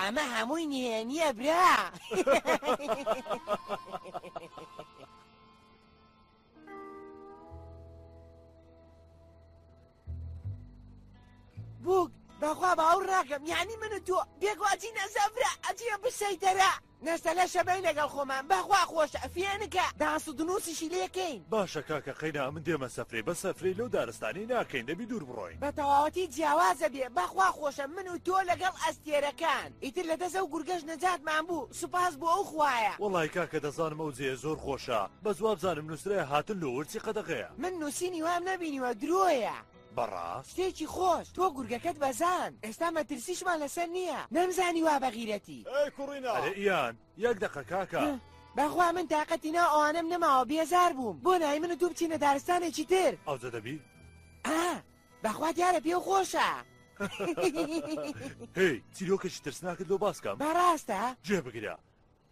ئەمە هەمووی نهێنیە برا بووک بەخوا باوڕ ڕاکەم یعنی منە تۆ بێگواچی نەزەفرە ئەجیە بسەیتەرە نەستە لە شەبەی لەگەڵ خۆمان بەخوا خۆشە فێنکە داس و دنووسیشی لەکەین باشە کاکە قەینا من دێمە سەفرەی بە سەفرەی لەو دارستانی ناکەین دەبی دوور بڕۆین بەتەواوەتی جیاوازە بێ بەخوا خۆشە من و تۆ لەگەڵ ئەستێرەکان ئیتر لە دەست ئەو گورگەش نەجاتمان بوو سوپاس بۆ ئەو خوایە. وەڵای کاکە دەزانم ئەو جێیە زۆر خۆشە بەس وابزانم نوسرایە هاتن لۆ ورچی قەدەغەیە. من نوسینی وام نەبینیوە درۆیە. بەڕا؟ شتێکی خۆش تۆ گورگەکەت بەزاند ئێستا مەترسیشمان لەسەر نییە نەمزانی وا بەغیرەتی. ئەی کوڕینە. ئەرێ ئیان یەک دەقە کاکە. بەخوا من تاقەتی ناو ئەوانەم نەماوە بێزار بووم بۆ نای من و تو بچینە دارستانێکی تر ئەوجە دەبی بەخوا دیارە پێ خۆشە هی چیرۆکەشی ترسناکت لۆ باسکەم بەڕاستە جێ بگرە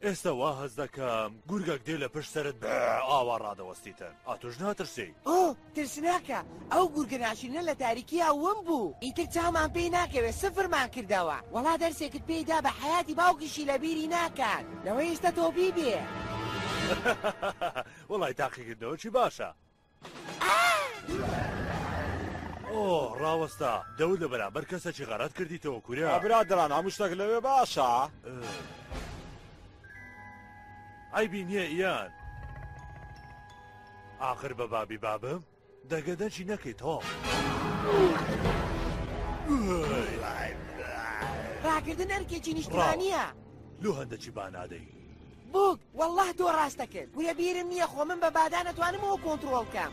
ئێستا وا هەز دەکەم گورگەک دێ لە پشت سرت بە ئاوا ڕادەوەستیتن ئاتۆش ناترسی ئۆ ترسناکە ئەو گورگە ناشرینە لە تاریکیا ون بوو ئیتر چاومان پێی ناکەوێت سفرمان کردەوە وەڵا دەرسێکت پێی دا بە حەیاتی باوکیشی لە بیری ناکات لەوەی ئیستا تۆ بیبێ. وەڵای تاقیکردنەوەکی باشە. ئۆ ڕاوەستە دەور لە بەرامبەر کەسەکی غەرات کردیتەوە کورە برادران هەموو شتێک لەوێ باشە ئەی بینیە یان ئاخر بە بابی بابم دەگە دەچی نەکەی تۆم ڕاکردن ئەرکێکی نیشتمانیە لو هەندەچی بانادەی بووک والله تۆ ڕاستە کرد گوێ بیرم نییە خۆ من بە بادانەتوانمەوە کۆنتترۆڵ بکەم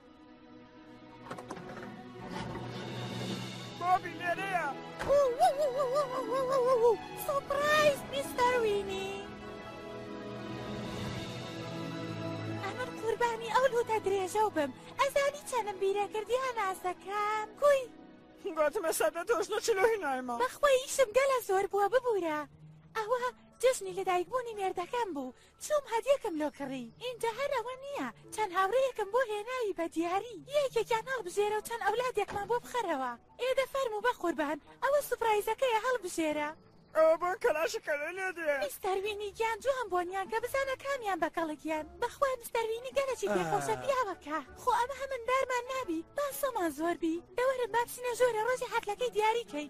بۆبی لێرەیە سۆپرایز میستەر وینی ئەمن قوربانی ئەو لوتە درێژە و بم ئەزانی چەنم بیرە کردی هەناسەکان کوی گوتمە سەدە تۆشنە چلۆی نایمە بەخوای ئیشم گەلە زۆر بووە ببوورە ئەوە جەژنی لەدایکبوونی مێردەکەم بوو چوم هەریەکم لۆ کڕی ئینجا هەر ئەوە نیە چەند هاورێیەکم بۆ هێناوی بە دیاری یەکێکیان هەڵبژێرە و چەند ئەولادێکمان بۆ بخەرەوە ئێ دە فەرمو بە قوربان ئەوە سوپرایزەکەیە هەڵبژێرە ئەوە بۆ کەلاشەکەرە لێ دێ. میستەر وینی گیان جوان بۆنیان کە بزانە کامیان بە کەڵک گیان بەخوای مستەر وینی گەنەکی پێ خۆشە پیاوە کە خۆ ئەمە هە مندارمان نابی با سۆمان زۆر بی دەوەرن با بچینە ژۆرێ ڕۆژی حەفلەکەی دیاری کەی.